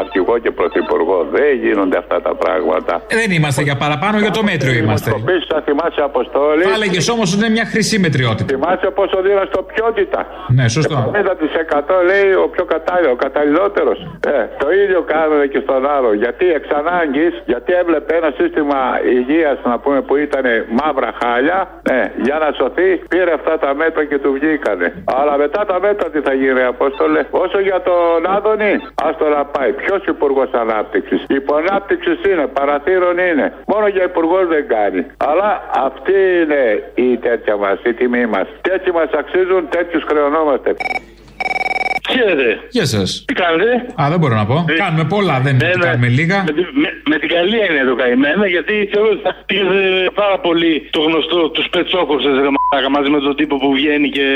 αρχηγό και πρωθυπουργό. Δεν γίνονται αυτά τα πράγματα. Ε, Δεν είμαστε για παραπάνω, για το μέτριο είμαστε. Πίσω θα θυμάσαι Αποστόλη. Θα έλεγε όμως ότι είναι μια χρυσή μετριότητα. Θυμάσαι πόσο δίνω στο ποιότητα. Ναι, σωστό. 50% λέει ο πιο κατάλληλο, ο καταλληλότερος. Ε, το ίδιο κάνουν και στον άλλο. Γιατί εξ ανάγκης, γιατί έβλεπε ένα σύστημα υγείας να πούμε που ήταν μαύρα χάλια, ε, για να σωθεί, πήρε αυτά τα μέτρα και του βγήκανε. Αλλά μετά τα μέτρα τι θα γίνει, Απόστολε; Όσο για τον Άδωνη, άστο να πάει. Ποιος υπουργός ανάπτυξης; Υπονάπτυξη είναι, παραθύρων είναι. Μόνο για υπουργός δεν κάνει. Αλλά αυτή είναι η τέτοια μας, η τιμή μας. Τέτοιοι μας αξίζουν, τέτοιους χρεωνόμαστε. Χαίρετε. Γεια σας. Τι κάνετε; Α, δεν μπορώ να πω. Κάνουμε πολλά, δεν Ναι, ναι. κάνουμε λίγα. Με, τη- με, με την καλή έννοια το καημένα, γιατί θεωρώ ότι θα πήγε πάρα πολύ το γνωστό τους πετσόκοψε μαζί με τον τύπο που βγαίνει και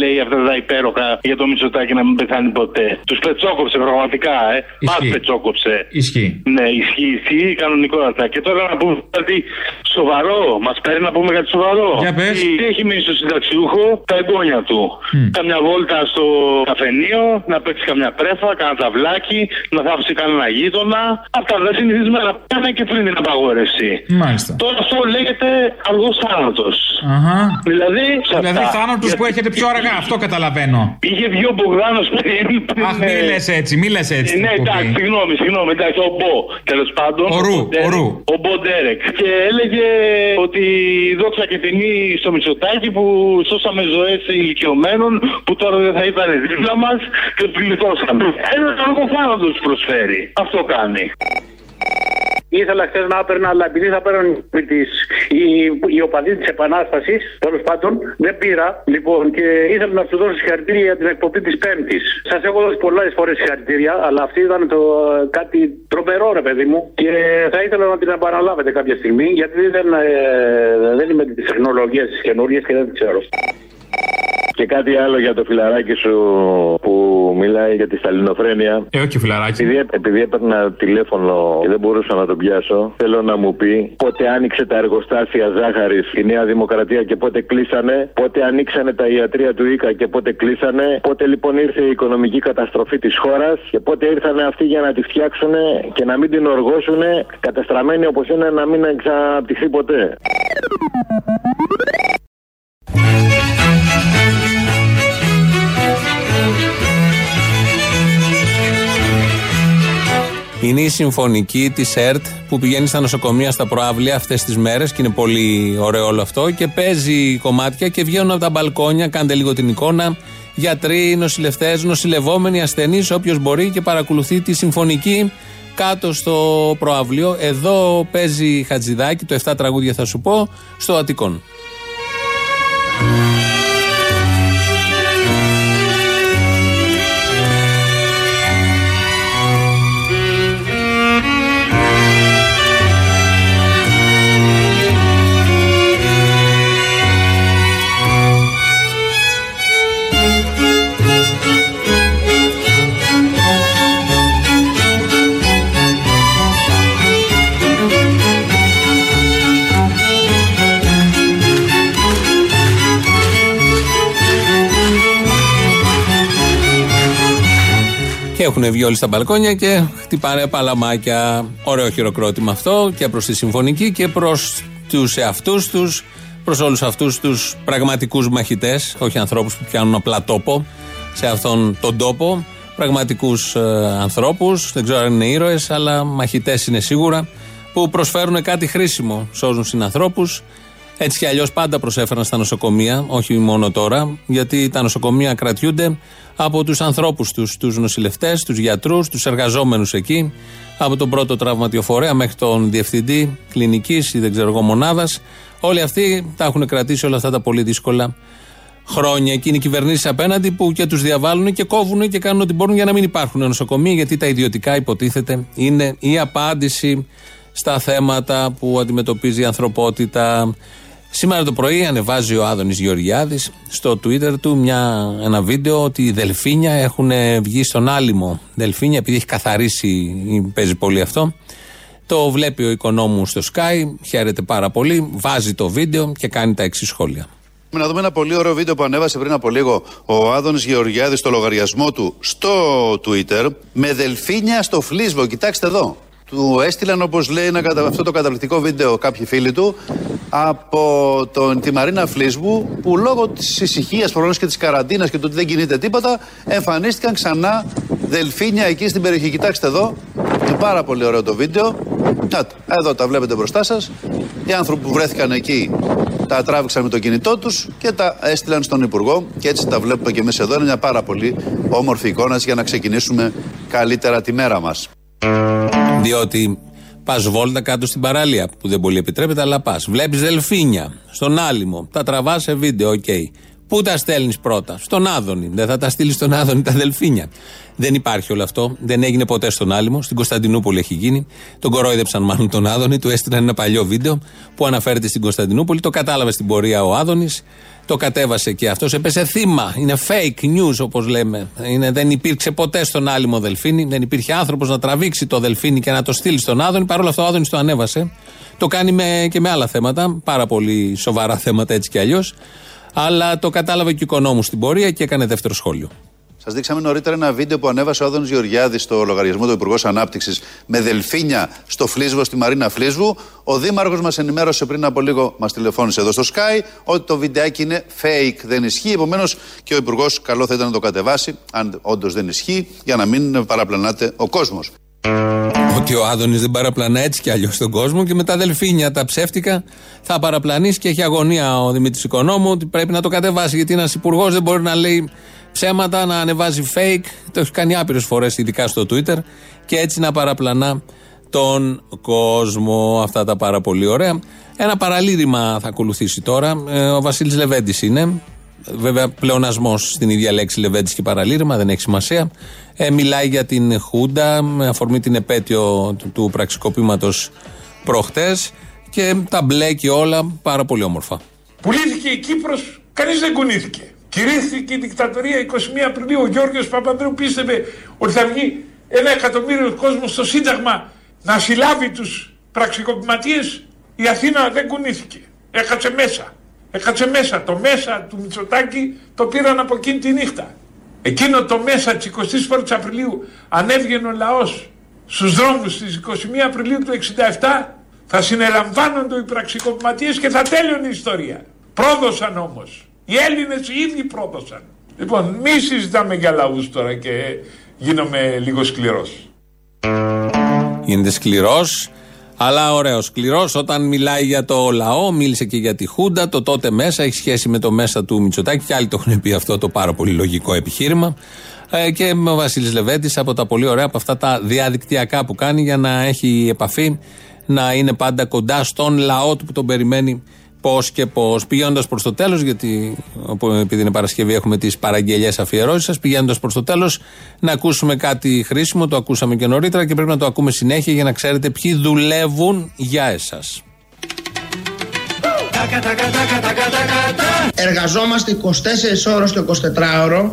λέει αυτά τα υπέροχα για το Μητσοτάκι να μην πεθάνει ποτέ. Τους πετσόκοψε πραγματικά, ε. Μας Ισχύει. πετσόκοψε. Ισχύει. Ναι, ισχύει, ισχύει κανονικότατα. Και τώρα να πούμε κάτι σοβαρό. Μας παίρνει να πούμε κάτι σοβαρό. Για πες. Τι, τι έχει μείνει στο συνταξιούχο, τα εγγόνια του. Καμιά βόλτα στο καφενείο, να παίξει καμιά πρέφα, κανένα ταυλάκι, να θάψει κανένα γείτονα. Αυτά δεν συνηθισμένα πάνε και πριν την απαγόρευση. Μάλιστα. Τώρα αυτό λέγεται αργός θάνατος. Αχα. Δηλαδή, σε Δηλαδή αυτά- θάνατος που έχετε πιο αργά, αυτό καταλαβαίνω. Είχε βγει ο Μπογδάνος πριν. πριν, Αχ, μη ε, λες έτσι, μη λες έτσι. ναι, την εντάξει, εκπομπή. συγγνώμη, συγγνώμη, εντάξει, ο Μπο, τέλος πάντων. Ο Ρου, Μποντέρεκ, ο Ρου. Ο Μποντέρεκ. Και έλεγε ότι δόξα και τιμή στο Μητσοτάκι που σώσαμε ζωές ηλικιωμένων που τώρα δεν θα ήταν δίπλα μας και του γλιτώσαμε. Ένα αργό θάνατος του προσφέρει. Αυτό κάνει. Ήθελα χθες να έπαιρνα, αλλά επειδή θα παίρνουν τις, οι, οι οπαδοί της Επανάστασης, τέλος πάντων, δεν πήρα. Λοιπόν, και ήθελα να σου δώσω συγχαρητήρια για την εκπομπή της Πέμπτης. Σας έχω δώσει πολλές φορές συγχαρητήρια, αλλά αυτή ήταν το, κάτι τρομερό, ρε παιδί μου. Και θα ήθελα να την επαναλάβετε κάποια στιγμή, γιατί δεν, ε, δεν είμαι της τεχνολογίας της καινούργιας και δεν την ξέρω. Και κάτι άλλο για το φιλαράκι σου που μιλάει για τη σταλινοφρένεια. Ε, όχι φιλαράκι. Επειδή, επειδή έπαιρνα τηλέφωνο και δεν μπορούσα να τον πιάσω, θέλω να μου πει πότε άνοιξε τα εργοστάσια ζάχαρης η Νέα Δημοκρατία και πότε κλείσανε, πότε ανοίξανε τα ιατρία του ΙΚΑ και πότε κλείσανε, πότε λοιπόν ήρθε η οικονομική καταστροφή της χώρας και πότε ήρθαν αυτοί για να τη φτιάξουν και να μην την οργώσουν καταστραμμένη όπως είναι να μην ξαναπτυχθεί ποτέ. Είναι η συμφωνική της ΕΡΤ που πηγαίνει στα νοσοκομεία, στα προάβλια αυτές τις μέρες και είναι πολύ ωραίο όλο αυτό και παίζει κομμάτια και βγαίνουν από τα μπαλκόνια. Κάντε λίγο την εικόνα. Γιατροί, νοσηλευτές, νοσηλευόμενοι, ασθενείς, όποιος μπορεί και παρακολουθεί τη συμφωνική κάτω στο προαύλιο. Εδώ παίζει Χατζηδάκη, το 7 τραγούδια θα σου πω, στο Αττικόν. Έχουν βγει όλοι στα μπαλκόνια και χτυπάνε παλαμάκια. Ωραίο χειροκρότημα αυτό και προς τη συμφωνική και προς τους εαυτούς τους, προς όλους αυτούς τους πραγματικούς μαχητές, όχι ανθρώπους που πιάνουν απλά τόπο σε αυτόν τον τόπο. πραγματικούς ανθρώπους. Δεν ξέρω αν είναι ήρωες, αλλά μαχητές είναι σίγουρα. Που προσφέρουν κάτι χρήσιμο. Σώζουν συνανθρώπους. Έτσι κι αλλιώς πάντα προσέφεραν στα νοσοκομεία, όχι μόνο τώρα, γιατί τα νοσοκομεία κρατιούνται από τους ανθρώπους τους, τους νοσηλευτές, τους γιατρούς, τους εργαζόμενους εκεί, από τον πρώτο τραυματιοφορέα μέχρι τον διευθυντή κλινικής ή δεν ξέρω εγώ μονάδας. Όλοι αυτοί τα έχουν κρατήσει όλα αυτά τα πολύ δύσκολα χρόνια. Εκείνοι οι κυβερνήσεις απέναντι που και τους διαβάλλουν και κόβουν και κάνουν ό,τι μπορούν για να μην υπάρχουν νοσοκομεία, γιατί τα ιδιωτικά υποτίθεται είναι η απάντηση στα θέματα που αντιμετωπίζει η ανθρωπότητα. Σήμερα το πρωί ανεβάζει ο Άδωνης Γεωργιάδης στο Twitter του μια, ένα βίντεο ότι οι δελφίνια έχουν βγει στον άλυμο. Δελφίνια, επειδή έχει καθαρίσει, παίζει πολύ αυτό. Το βλέπει ο οικονόμου στο Sky, χαίρεται πάρα πολύ, βάζει το βίντεο και κάνει τα εξής σχόλια. Να δούμε ένα πολύ ωραίο βίντεο που ανέβασε πριν από λίγο ο Άδωνης Γεωργιάδης στο λογαριασμό του στο Twitter με δελφίνια στο φλίσβο. Κοιτάξτε εδώ. Του έστειλαν όπως λέει ένα, αυτό το καταπληκτικό βίντεο κάποιοι φίλοι του από τον, τη Μαρίνα Φλίσβου που λόγω της ησυχίας προφανώς και της καραντίνας και του ότι δεν κινείται τίποτα εμφανίστηκαν ξανά δελφίνια εκεί στην περιοχή. Κοιτάξτε εδώ, είναι πάρα πολύ ωραίο το βίντεο. Εδώ τα βλέπετε μπροστά σας. Οι άνθρωποι που βρέθηκαν εκεί τα τράβηξαν με το κινητό τους και τα έστειλαν στον Υπουργό. Και έτσι τα βλέπουμε και εμείς εδώ. Είναι μια πάρα πολύ όμορφη εικόνα για να ξεκινήσουμε καλύτερα τη μέρα μας. Διότι πας βόλτα κάτω στην παραλία, που δεν πολύ επιτρέπεται, αλλά πας. Βλέπεις δελφίνια στον Άλιμο, τα τραβάς σε βίντεο, ok. Okay. Πού τα στέλνεις πρώτα, στον Άδωνη. Δεν θα τα στείλεις στον Άδωνη τα δελφίνια. Δεν υπάρχει όλο αυτό. Δεν έγινε ποτέ στον Άλυμο. Στην Κωνσταντινούπολη έχει γίνει. Τον κορόιδεψαν μάλλον τον Άδωνη. Του έστειλαν ένα παλιό βίντεο που αναφέρεται στην Κωνσταντινούπολη. Το κατάλαβε στην πορεία ο Άδωνης. Το κατέβασε και αυτός. Έπεσε θύμα. Είναι fake news όπως λέμε. Είναι, δεν υπήρξε ποτέ στον Άλυμο δελφίνι. Δεν υπήρχε άνθρωπος να τραβήξει το δελφίνι και να το στείλει στον Άδωνη. Παρ' όλα αυτά ο Άδωνης το ανέβασε. Το κάνει με, και με άλλα θέματα. Πάρα πολύ σοβαρά θέματα έτσι κι αλλιώς. Αλλά το κατάλαβε και ο οικονόμου στην πορεία και έκανε δεύτερο σχόλιο. Σας δείξαμε νωρίτερα ένα βίντεο που ανέβασε ο Άδωνο Γεωργιάδης στο λογαριασμό του Υπουργός Ανάπτυξης με δελφίνια στο Φλίσβο, στη Μαρίνα Φλίσβου. Ο Δήμαρχος μας ενημέρωσε πριν από λίγο, μας τηλεφώνησε εδώ στο Sky, ότι το βιντεάκι είναι fake, δεν ισχύει. Επομένως και ο Υπουργός καλό θα ήταν να το κατεβάσει, αν όντως δεν ισχύει, για να μην παραπλανάτε ο κόσμος. Ότι ο Άδωνης δεν παραπλανά έτσι κι αλλιώς τον κόσμο και με τα δελφίνια τα ψεύτικα θα παραπλανήσει και έχει αγωνία ο Δημήτρης Οικονόμου ότι πρέπει να το κατεβάσει. Γιατί ένας υπουργός δεν μπορεί να λέει ψέματα, να ανεβάζει fake. Το έχει κάνει άπειρες φορές, ειδικά στο Twitter, και έτσι να παραπλανά τον κόσμο. Αυτά τα πάρα πολύ ωραία. Ένα παραλήρημα θα ακολουθήσει τώρα. Ε, ο Βασίλης Λεβέντης είναι. Βέβαια, πλεονασμός στην ίδια λέξη Λεβέντης και παραλήρημα, δεν έχει σημασία. Ε, μιλάει για την Χούντα με αφορμή την επέτειο του, του πραξικοπήματος προχτές και τα μπλέκει όλα πάρα πολύ όμορφα. Πουλήθηκε η Κύπρος, κανείς δεν κουνήθηκε. Κηρύχθηκε η δικτατορία 21 Απριλίου. Ο Γιώργος Παπανδρέου πίστευε ότι θα βγει ένα εκατομμύριο κόσμος στο Σύνταγμα να συλλάβει τους πραξικοπηματίες. Η Αθήνα δεν κουνήθηκε. Έχατσε μέσα. Έχατσε μέσα. Το μέσα του Μητσοτάκη το πήραν από εκείνη τη νύχτα. Εκείνο το μέσα της 24 Απριλίου ανέβγαινε ο λαός στους δρόμους στις 21 Απριλίου του 67 θα συνελαμβάνονται οι πραξικοπηματίες και θα τέλειωνε η ιστορία. Πρόδωσαν όμως. Οι Έλληνες ήδη πρόδωσαν. Λοιπόν, μη συζητάμε για λαούς τώρα και γίνομαι λίγο σκληρός. Γίνεται σκληρός, αλλά ωραίο. Σκληρός όταν μιλάει για το λαό, μίλησε και για τη Χούντα. Το τότε μέσα έχει σχέση με το μέσα του Μητσοτάκη. Και άλλοι το έχουν πει αυτό το πάρα πολύ λογικό επιχείρημα. Ε, και με ο Βασίλης Λεβέντης από τα πολύ ωραία από αυτά τα διαδικτυακά που κάνει για να έχει επαφή, να είναι πάντα κοντά στον λαό του που τον περιμένει πώς και πώς. Πηγαίνοντας προς το τέλος, γιατί επειδή είναι Παρασκευή έχουμε τις παραγγελίε αφιερώσεις σας, πηγαίνοντας προς το τέλος, να ακούσουμε κάτι χρήσιμο. Το ακούσαμε και νωρίτερα και πρέπει να το ακούμε συνέχεια για να ξέρετε ποιοι δουλεύουν για εσάς. Εργαζόμαστε 24 ώρες το 24ωρο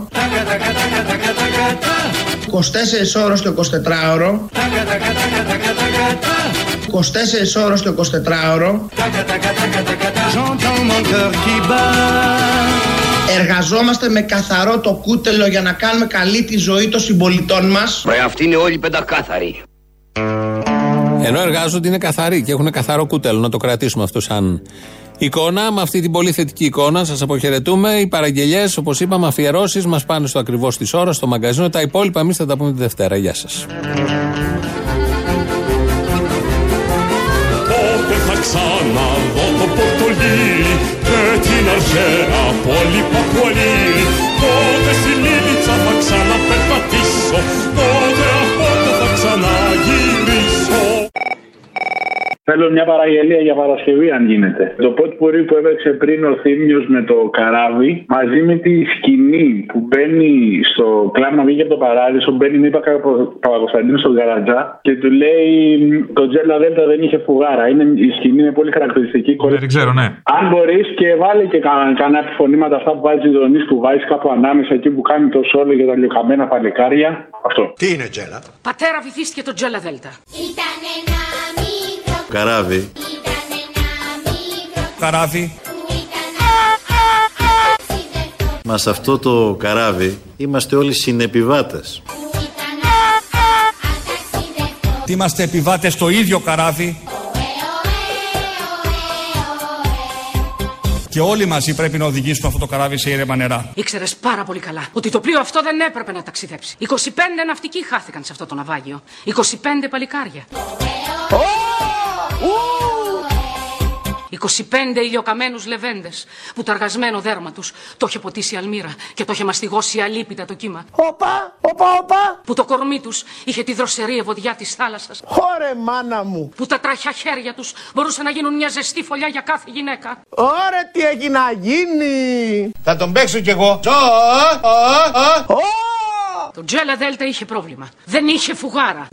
24 ώρες το 24ωρο 24 ώρες το 24ωρο Εργαζόμαστε με καθαρό το κούτελο για να κάνουμε καλή τη ζωή των συμπολιτών μας Ρε αυτοί είναι όλοι πεντακάθαροι Ενώ εργάζονται είναι καθαροί και έχουν καθαρό κούτελο Να το κρατήσουμε αυτό σαν εικόνα. Με αυτή την πολύ θετική εικόνα σας αποχαιρετούμε. Οι παραγγελίε, όπως είπαμε, αφιερώσεις μας πάνε στο ακριβώς της ώρας, στο μαγκαζίνο. Τα υπόλοιπα εμείς θα τα πούμε τη Δευτέρα. Γεια σας. Το πορτολί και την αρχαία πόλη Παπουαλή Πότε στην Ήλιτσα θα ξαναπερπατήσω Πότε Θέλω μια παραγγελία για Παρασκευή, αν γίνεται. Το πότ πουρί που έπαιξε πριν ο Θήμιος με το καράβι, μαζί με τη σκηνή που μπαίνει στο κλαμπ να βγει από το παράδεισο, μπαίνει η Παπακοσταντίνου στον Καρατζά και του λέει το Τζέλα Δέλτα δεν είχε φουγάρα. Είναι, η σκηνή είναι πολύ χαρακτηριστική. Δεν ξέρω, ναι. Αν μπορείς και βάλει και κα- κανένα επιφωνήματα αυτά που βάζει η Δονής που βάζει κάπου ανάμεσα εκεί που κάνει το σόλο για τα λιωκαμένα παλικάρια. Αυτό. Τι είναι τζέλα; Πατέρα βυθίστηκε το Τζέλα Δέλτα. Καράβι. Καράβι. Μας σε αυτό το καράβι είμαστε όλοι συνεπιβάτες. Είμαστε επιβάτες στο ίδιο καράβι. Και όλοι μαζί πρέπει να οδηγήσουμε αυτό το καράβι σε ήρεμα νερά. Ήξερες πάρα πολύ καλά ότι το πλοίο αυτό δεν έπρεπε να ταξιδέψει. 25 ναυτικοί χάθηκαν σε αυτό το ναυάγιο. 25 παλικάρια. 25 ηλιοκαμένους λεβέντες που το αργασμένο δέρμα τους το είχε ποτίσει η αλμύρα και το είχε μαστιγώσει αλίπητα το κύμα. Όπα, όπα, όπα. Που το κορμί τους είχε τη δροσερή ευωδιά της θάλασσας. Ωρε μάνα μου. Που τα τραχιά χέρια τους μπορούσαν να γίνουν μια ζεστή φωλιά για κάθε γυναίκα. Ωρε τι έχει να γίνει. Θα τον παίξω κι εγώ. Το Τζέλα Δέλτα είχε πρόβλημα. Δεν είχε φουγάρα.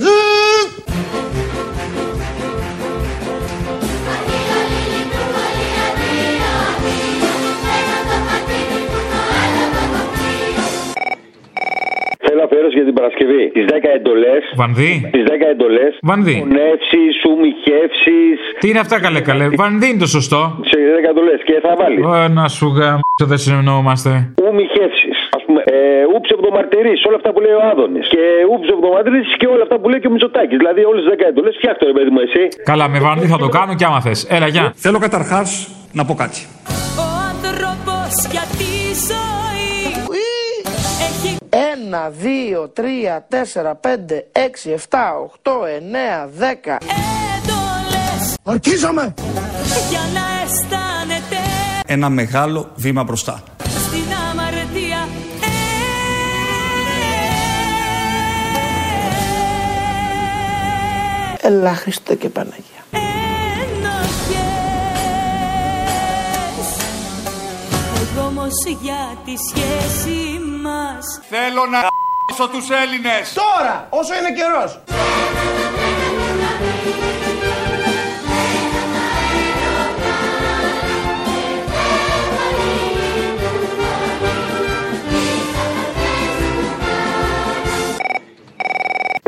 Για την Παρασκευή. Τις 10 εντολές. Βανδύ. Τις 10 εντολές. Βανδύ. Φωνεύσει, σουμιχεύσεις. Τι είναι αυτά καλέ καλέ. Βανδύ είναι το σωστό. Σε 10 εντολές και θα βάλεις. Ω, να σου γάμψω, δεν συνεννοούμαστε. Ουμιχεύσεις. Α πούμε, ε, ούψε εβδομαρτυρή, όλα αυτά που λέει ο Άδωνης. Και ούψε εβδομαρτυρή και όλα αυτά που λέει και ο Μητσοτάκης. Δηλαδή όλες τις 10 εντολές φτιάχτω, ρε παιδί μου, εσύ. Καλά, με βανδύ θα το κάνω και άμα θες. Έλα, γεια. Θέλω καταρχάς να πω κάτι. Ο άνθρωπος για τη ζωή Έχει Ένα, δύο, τρία, τέσσερα, πέντε, έξι, εφτά, οχτώ, εννέα, δέκα. εντολές Ορκίζομαι. για να αισθάνεται Ένα μεγάλο βήμα μπροστά. στην αμαρτία Ελά Χριστέ και Παναγία. ενοχές Εγώ όμως για τη σχέση μας Θέλω να γ***σω τους Έλληνες. Τώρα, όσο είναι καιρός.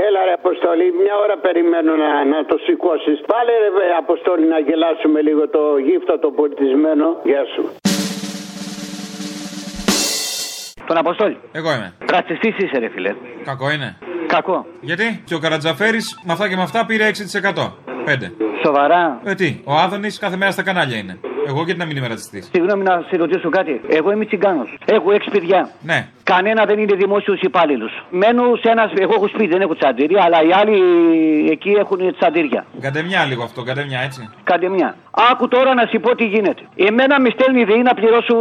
Έλα ρε Αποστολή, μια ώρα περιμένω να, να το σηκώσεις. Πάλε ρε βε, Αποστολή να γελάσουμε λίγο το γύφτο το πολιτισμένο. Γεια σου. Τον Αποστόλη. Εγώ είμαι. Ρατσιστή είσαι, ρε φιλέ. Κακό είναι. Κακό. Γιατί; Και ο Καρατζαφέρης με αυτά και με αυτά πήρε 6%. 5. Σοβαρά. Ε, τι, ο Άδωνης κάθε μέρα στα κανάλια είναι. Εγώ γιατί να μην είμαι ρατσιστής; Συγγνώμη να σε ρωτήσω κάτι. Εγώ είμαι τσιγκάνος. Έχω έξι παιδιά. Ναι. Κανένα δεν είναι δημόσιος υπάλληλος. Μένω σε ένα. Εγώ έχω σπίτι, δεν έχω τσαντήρια, αλλά οι άλλοι εκεί έχουν τσαντήρια. Καντεμιά λίγο αυτό, καντεμιά έτσι. Κάντε μια. Άκου τώρα να σου πω τι γίνεται. Εμένα με στέλνει η ΔΕΗ να πληρώσω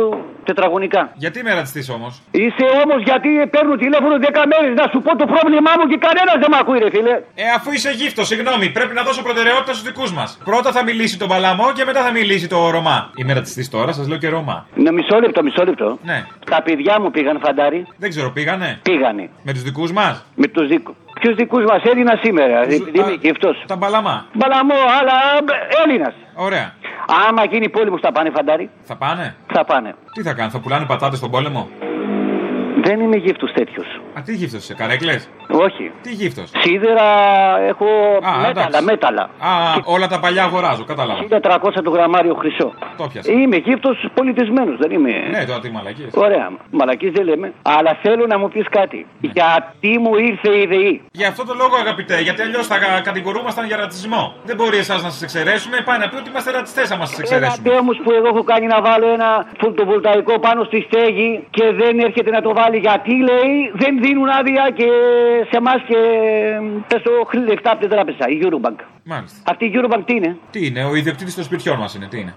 τετραγωνικά. Γιατί είμαι ρατσιστής όμως; Είσαι όμως γιατί παίρνω τηλέφωνο 10 μέρες να σου πω το πρόβλημά μου και κανένας δεν με ακούει, ρε φίλε. Ε, αφού είσαι γύφτος, συγγνώμη, πρέπει να δώσω προτεραιότητα στους δικούς μας. Πρώτα θα μιλήσει τον Παλαμό και μετά θα μιλήσει το Ρωμά. Είμαι ρατσιστής τώρα, σας λέω και Ρωμά. Να μισό λεπτό, μισό λεπτό. Ναι. Τα παιδιά μου πήγαν φαντάρι. Δεν ξέρω, πήγανε; Πήγανε. Με τους δικούς μας; Με τους δικούς. Ποιους δικούς μας; Έλληνας σήμερα, επειδή είμαι γυφτό. Τα Μπαλαμά. Μπαλαμό, αλλά Έλληνας. Ωραία. Άμα γίνει πόλεμος, θα πάνε φαντάρι. Θα πάνε; Θα πάνε. Τι θα κάνουν, θα πουλάνε πατάτες στον πόλεμο; Δεν είμαι γύφτος τέτοιος. Α, τι γύφτος είσαι, καρέκλες; Όχι. Τι γύφτος; Σίδερα έχω μέταλλα, εντάξει. μέταλλα. Α, όλα τα παλιά αγοράζω, κατάλαβα. 1400 το γραμμάριο χρυσό. Το πιάσα. Είμαι γύφτος πολιτισμένος, δεν είμαι. Ναι, τώρα τι μαλακίες. Ωραία. Μαλακή δεν λέμε. Αλλά θέλω να μου πεις κάτι. Γιατί μου ήρθε η ιδέα; Γι' αυτό το λόγο, αγαπητέ, γιατί αλλιώς θα κα- κατηγορούμασταν για ρατσισμό. Δεν μπορεί εσάς να σας εξαιρέσουμε. Πάει να πει ότι είμαστε ρατσιστές άμα σας Ένα εξαιρέσουμε. τέμος που εγώ έχω κάνει να βάλω ένα φωτοβολταϊκό πάνω στη στέγη και δεν έρχεται να το βάλει γιατί λέει δεν δίνουν άδεια και σε εμάς και πες το χρ- λεφτά από την τράπεζα, η Eurobank. Μάλιστα. Αυτή η Eurobank τι είναι; Τι είναι, ο ιδιοκτήτης των σπιτιών μας είναι, τι είναι;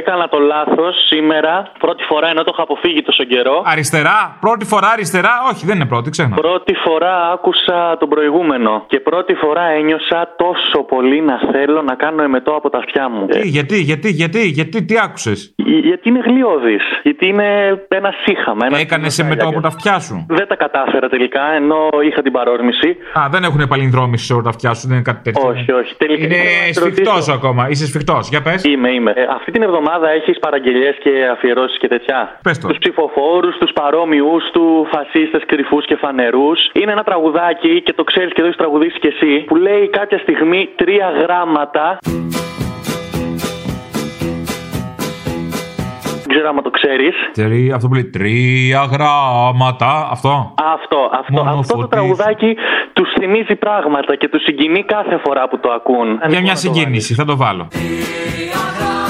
Έκανα το λάθος σήμερα, πρώτη φορά ενώ το είχα αποφύγει τόσο καιρό. Αριστερά, πρώτη φορά αριστερά, όχι δεν είναι πρώτη, ξέχνα. Πρώτη φορά άκουσα τον προηγούμενο και πρώτη φορά ένιωσα τόσο πολύ να θέλω να κάνω εμετό από τα αυτιά μου. Τι, γιατί, γιατί, γιατί, γιατί, τι άκουσες; Ε, γιατί είναι γλιώδης. Γιατί είναι ένα σύχαμα. Ένα Έκανες με το από τα αυτιά σου; Δεν τα κατάφερα τελικά ενώ είχα την παρόρμηση. Α, δεν έχουν παλινδρόμηση σε τα αυτιά σου, δεν είναι κάτι τέτοιο. Όχι, όχι. Τελικά Είναι ήθελα να σε σφιχτός ρωτήσω. ακόμα. Είσαι σφιχτός. Για πες. Είμαι, είμαι. Ε, αυτή την εβδομάδα έχεις παραγγελίε και αφιερώσεις και τέτοια; Πες το. Τους ψηφοφόρους, τους παρόμοιους του, φασίστες, κρυφούς και φανερούς. Είναι ένα τραγουδάκι και το ξέρεις και το έχεις τραγουδήσει κι εσύ. Που λέει κάποια στιγμή τρία γράμματα. Δεν ξέρω άμα το ξέρεις. Τρία, αυτό που λέει τρία γράμματα. Αυτό. Αυτό, αυτό, Μόνο αυτό το φωτίζει. τραγουδάκι τους θυμίζει πράγματα και τους συγκινεί κάθε φορά που το ακούν. Για μια συγκίνηση, θα το βάλω. Πότε διάβαζε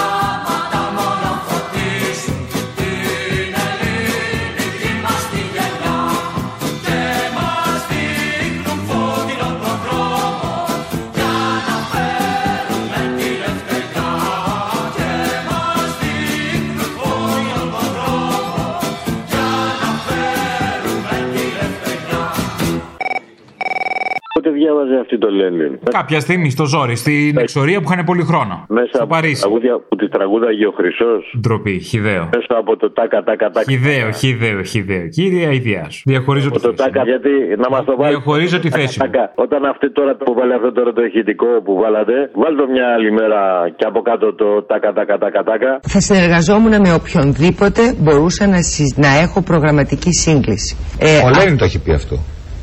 αυτή το Λένιν. Κάποια στιγμή στο ζόρι, στην εξορία που είχαν πολύ χρόνο. Μέσα Στο από Παρίσι. τραγούδια που τη τραγούδαγε ο Χρυσός. Ντροπή, χιδαίο. Μέσα από το τάκα τάκα τάκα. Χιδαίο, χιδαίο, χιδαίο. Κύριε ιδέα σου. Διαχωρίζω τη Το θέση. τάκα, γιατί να μας το βάλεις. Διαχωρίζω τη θέση μου. Τάκα. Όταν αυτή τώρα που βάλε αυτό τώρα το ηχητικό που βάλατε, βάλτε το μια άλλη μέρα και από κάτω το τάκα τάκα τάκα τάκα. Θα συνεργαζόμουν με οποιονδήποτε μπορούσα να, συ- να έχω προγραμματική σύγκληση. Ε, Ο Λένιν το έχει πει αυτό.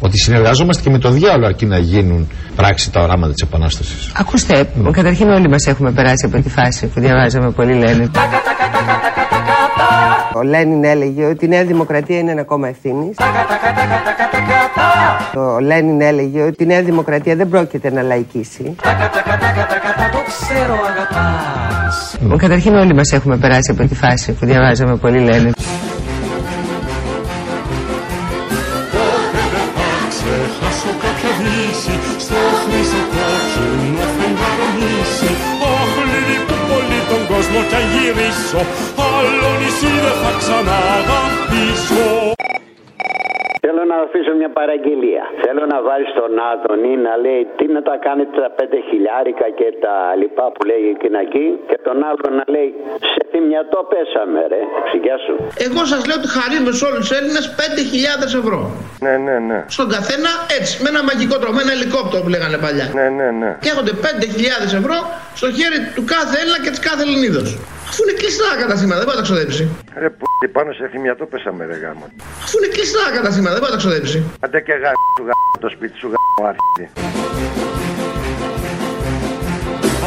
Ότι συνεργαζόμαστε και με το διάολο αρκεί να γίνουν πράξη τα οράματα της Επανάστασης. Ακούστε, καταρχήν όλοι μας έχουμε περάσει από τη φάση που διαβάζαμε πολύ Λένιν. Ο Λένιν έλεγε ότι η Νέα Δημοκρατία είναι ένα κόμμα ευθύνης. Ο Λένιν έλεγε ότι η Νέα Δημοκρατία δεν πρόκειται να λαϊκίσει. Καταρχήν όλοι μας έχουμε περάσει από τη φάση που διαβάζαμε πολύ Λένιν. Γυρίσω Άλλο νησί δεν θα ξαναγαπήσω Θέλω να αφήσω μια παραγγελία. Θέλω να βάλεις τον Άδωνη να λέει τι να τα κάνετε τα πέντε χιλιάρικα και τα λοιπά που λέει εκείνα εκεί. Και τον άλλο να λέει σε θυμιατό πέσαμε, ρε. Ξηγιά σου. Εγώ σας λέω ότι χαρίζουμε σε όλους τους Έλληνες 5.000 ευρώ. Ναι, ναι, ναι. Στον καθένα έτσι, με ένα μαγικό τρόπο, με ένα ελικόπτερο που λέγανε παλιά. Ναι, ναι, ναι. Και έχονται 5.000 ευρώ στο χέρι του κάθε Έλληνα και της κάθε Ελληνίδος. Αφού είναι κλειστά τα καταστήματα, δεν μπορεί να τα ξοδέψει. Ρε που πάνω σε θυμιατό πέσαμε ρε γάμο. Αφού είναι κλειστά τα καταστήματα, δεν μπορεί να τα ξοδέψει. Αντε και γάμο σου γάμο το σπίτι σου γάμο άρχιτη.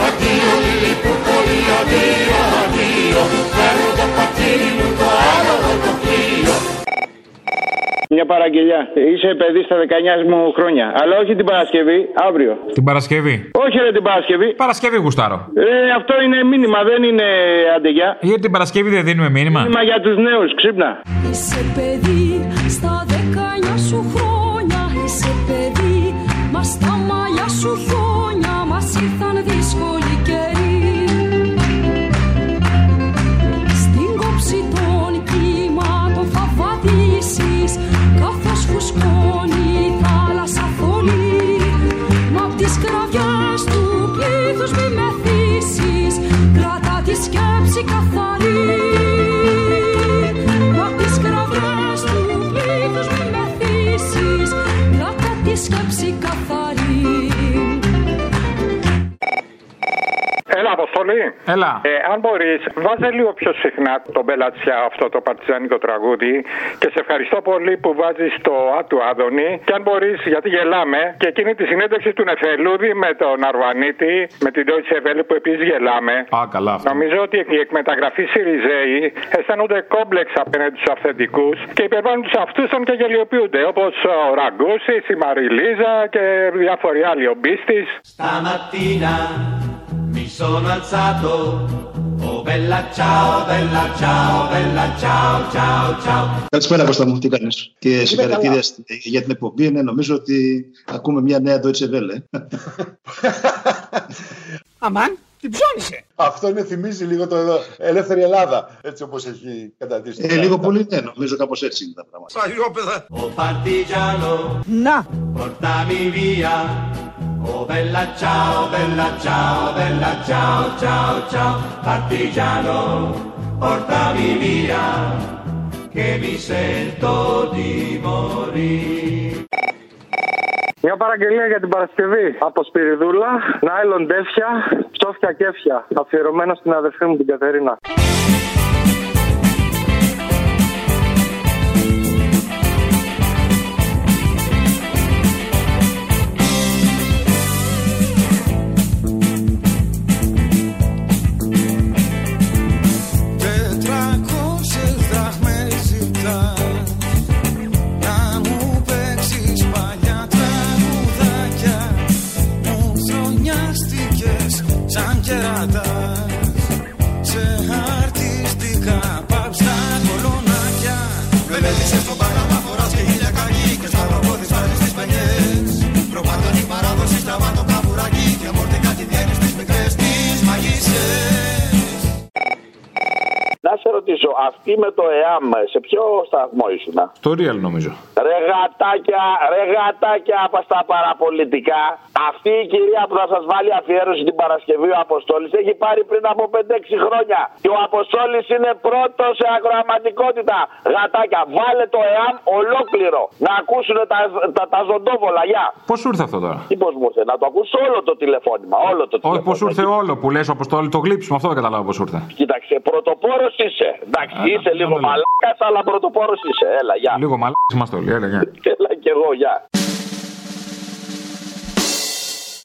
Addio, lippo πολύ, addio, addio Παίρνω το πατήρι μου, Μια παραγγελιά. Είσαι παιδί στα 19 μου χρόνια. Αλλά όχι την Παρασκευή, αύριο. Την Παρασκευή. Όχι ρε την Παρασκευή. Παρασκευή γουστάρω. Ε, αυτό είναι μήνυμα, δεν είναι αντεγιά. Γιατί την Παρασκευή δεν δίνουμε μήνυμα; Μήνυμα για τους νέους, ξύπνα. Είσαι παιδί στα δεκάνια σου χρόνια Είσαι παιδί μα στα μαλλιά σου χιόνια Μας ήρθαν δύσκολοι σκέψη καθαρή Έλα, Αποστολή. Έλα. Ε, αν μπορείς, βάζε λίγο πιο συχνά τον Μπελατσιά αυτό το παρτιζάνικο τραγούδι και σε ευχαριστώ πολύ που βάζεις το Α του Άδωνη. Και αν μπορείς, γιατί γελάμε, και εκείνη τη συνέντευξη του Νεφελούδη με τον Αρβανίτη, με την Deutsche Welle που επίσης γελάμε. Α, καλά αυτό. Νομίζω ότι οι εκμεταγραφείς Σιριζέοι αισθάνονται κόμπλεξ απέναντι στους αυθεντικούς και υπερβάλλουν τους αυτούς των και γελιοποιούνται. Όπως ο Ραγκούση, η Μαριλίζα και διάφοροι άλλοι, ο Μπίστη. Stamattina mi sono alzato. Oh bella ciao, bella ciao, bella ciao, ciao, ciao. Καλησπέρα Κώστα μου, τι κάνεις; Και συγχαρητήρια στη- για την εκπομπή. Ναι, νομίζω ότι ακούμε μια νέα Deutsche Welle. Αμάν, την ψώνισε. Αυτό είναι, θυμίζει λίγο το Ελεύθερη Ελλάδα, έτσι όπως έχει καταντήσει. Ε, λίγο πολύ ναι, νομίζω κάπως έτσι είναι τα πράγματα. Παλιόπαιδα. Oh partigiano, Να. portami via. Oh bella ciao, bella ciao, bella ciao, ciao, ciao. Partigiano, portami via. Che mi sento di morire. Μια παραγγελία για την Παρασκευή. Από Σπυριδούλα, Νάιλον Τέφια, Ψόφια Κέφια. Αφιερωμένο στην αδερφή μου την Κατερίνα. Με το ΕΑΜ, σε ποιο σταθμό ήσουν. Το real νομίζω. Ρε γατάκια, ρε γατάκια από στα παραπολιτικά. Αυτή η κυρία που θα σας βάλει αφιέρωση την Παρασκευή ο Αποστόλης έχει πάρει πριν από 5-6 χρόνια. Και ο Αποστόλης είναι πρώτος σε ακροαματικότητα. Γατάκια, βάλε το ΕΑΜ ολόκληρο. Να ακούσουν τα, τα, τα ζωντόβολα, γεια. Πώς σου ήρθε αυτό τώρα; Τι πώς μου ήρθε, να το ακούσω όλο το τηλεφώνημα. Όλο το Όχι, τηλεφώνημα. πώς σου ήρθε όλο που λες, Αποστόλη, το γλύψιμο, αυτό δεν καταλάβω πώς σου ήρθε. Κοίταξε, πρωτοπόρος είσαι. Εντάξει, είσαι λίγο μαλάκας, αλλά πρωτοπόρος είσαι. Έλα, γεια. Λίγο μαλάκι είμαστε όλοι, έλεγα. Έλα κι εγώ, γεια.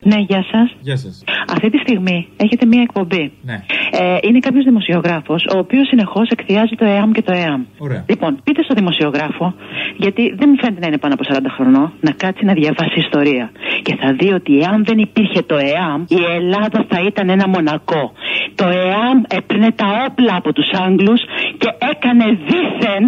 Ναι, γεια σας. Γεια σας. Αυτή τη στιγμή έχετε μία εκπομπή. Ναι. Ε, είναι κάποιος δημοσιογράφος, ο οποίος συνεχώς εκθιάζει το ΕΑΜ και το ΕΑΜ. Ωραία. Λοιπόν, πείτε στο δημοσιογράφο, γιατί δεν μου φαίνεται να είναι πάνω από 40 χρονών, να κάτσει να διαβάσει ιστορία. Και θα δει ότι εάν δεν υπήρχε το ΕΑΜ, η Ελλάδα θα ήταν ένα μονακό. Το ΕΑΜ έπαιρνε τα όπλα από τους Άγγλους και έκανε δήθεν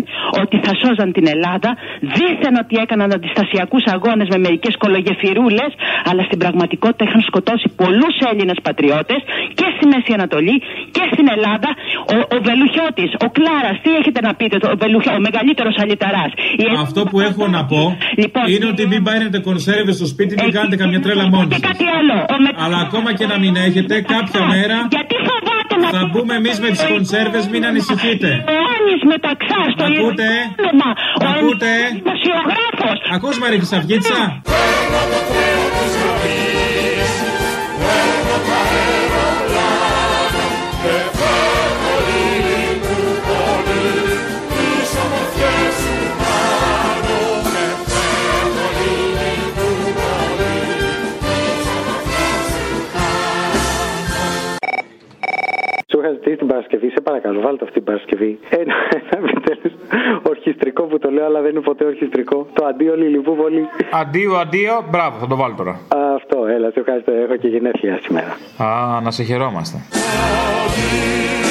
ότι θα σώζαν την Ελλάδα, δήθεν ότι έκαναν αντιστασιακούς αγώνες με μερικές κολογεφυρούλες, αλλά στην πραγματικότητα είχαν σκοτώσει πολλούς Έλληνες πατριώτες και στη Μέση Ανατολή και στην Ελλάδα. Ο, ο Βελουχιώτης, ο Κλάρας, τι έχετε να πείτε, το- ο, Βελουχιώ, ο μεγαλύτερος αλυταράς. Αυτό που έχω να πω είναι ότι μην πάρετε κονσέρβες στο σπίτι, μην κάνετε καμιά τρέλα μόνοι Και σας. κάτι άλλο. Ο με... Αλλά ακόμα και να μην έχετε, κάποια μέρα Γιατί φοβάται να θα μπούμε εμείς με τις κονσέρβες, μην ανησυχείτε. Ιωάννης μεταξά στο Μ' ακούτε; Όνομα. Μ' ακούτε; Δημοσιογράφος. Ακούς Μαρή Χρυσαυγίτσα. Είχα ζητήσει την Παρασκευή, σε παρακαλώ, βάλτε αυτή την Παρασκευή. Ένα, ένα επιτέλους ορχιστρικό που το λέω, αλλά δεν είναι ποτέ ορχιστρικό. Το αντίο Λιλιβούβολη. Αντίο, αντίο, μπράβο, θα το βάλω τώρα. Αυτό, έλα, σε ευχαριστώ. Έχω και γενέθλια σήμερα. Α, να σε χαιρόμαστε. Αντίο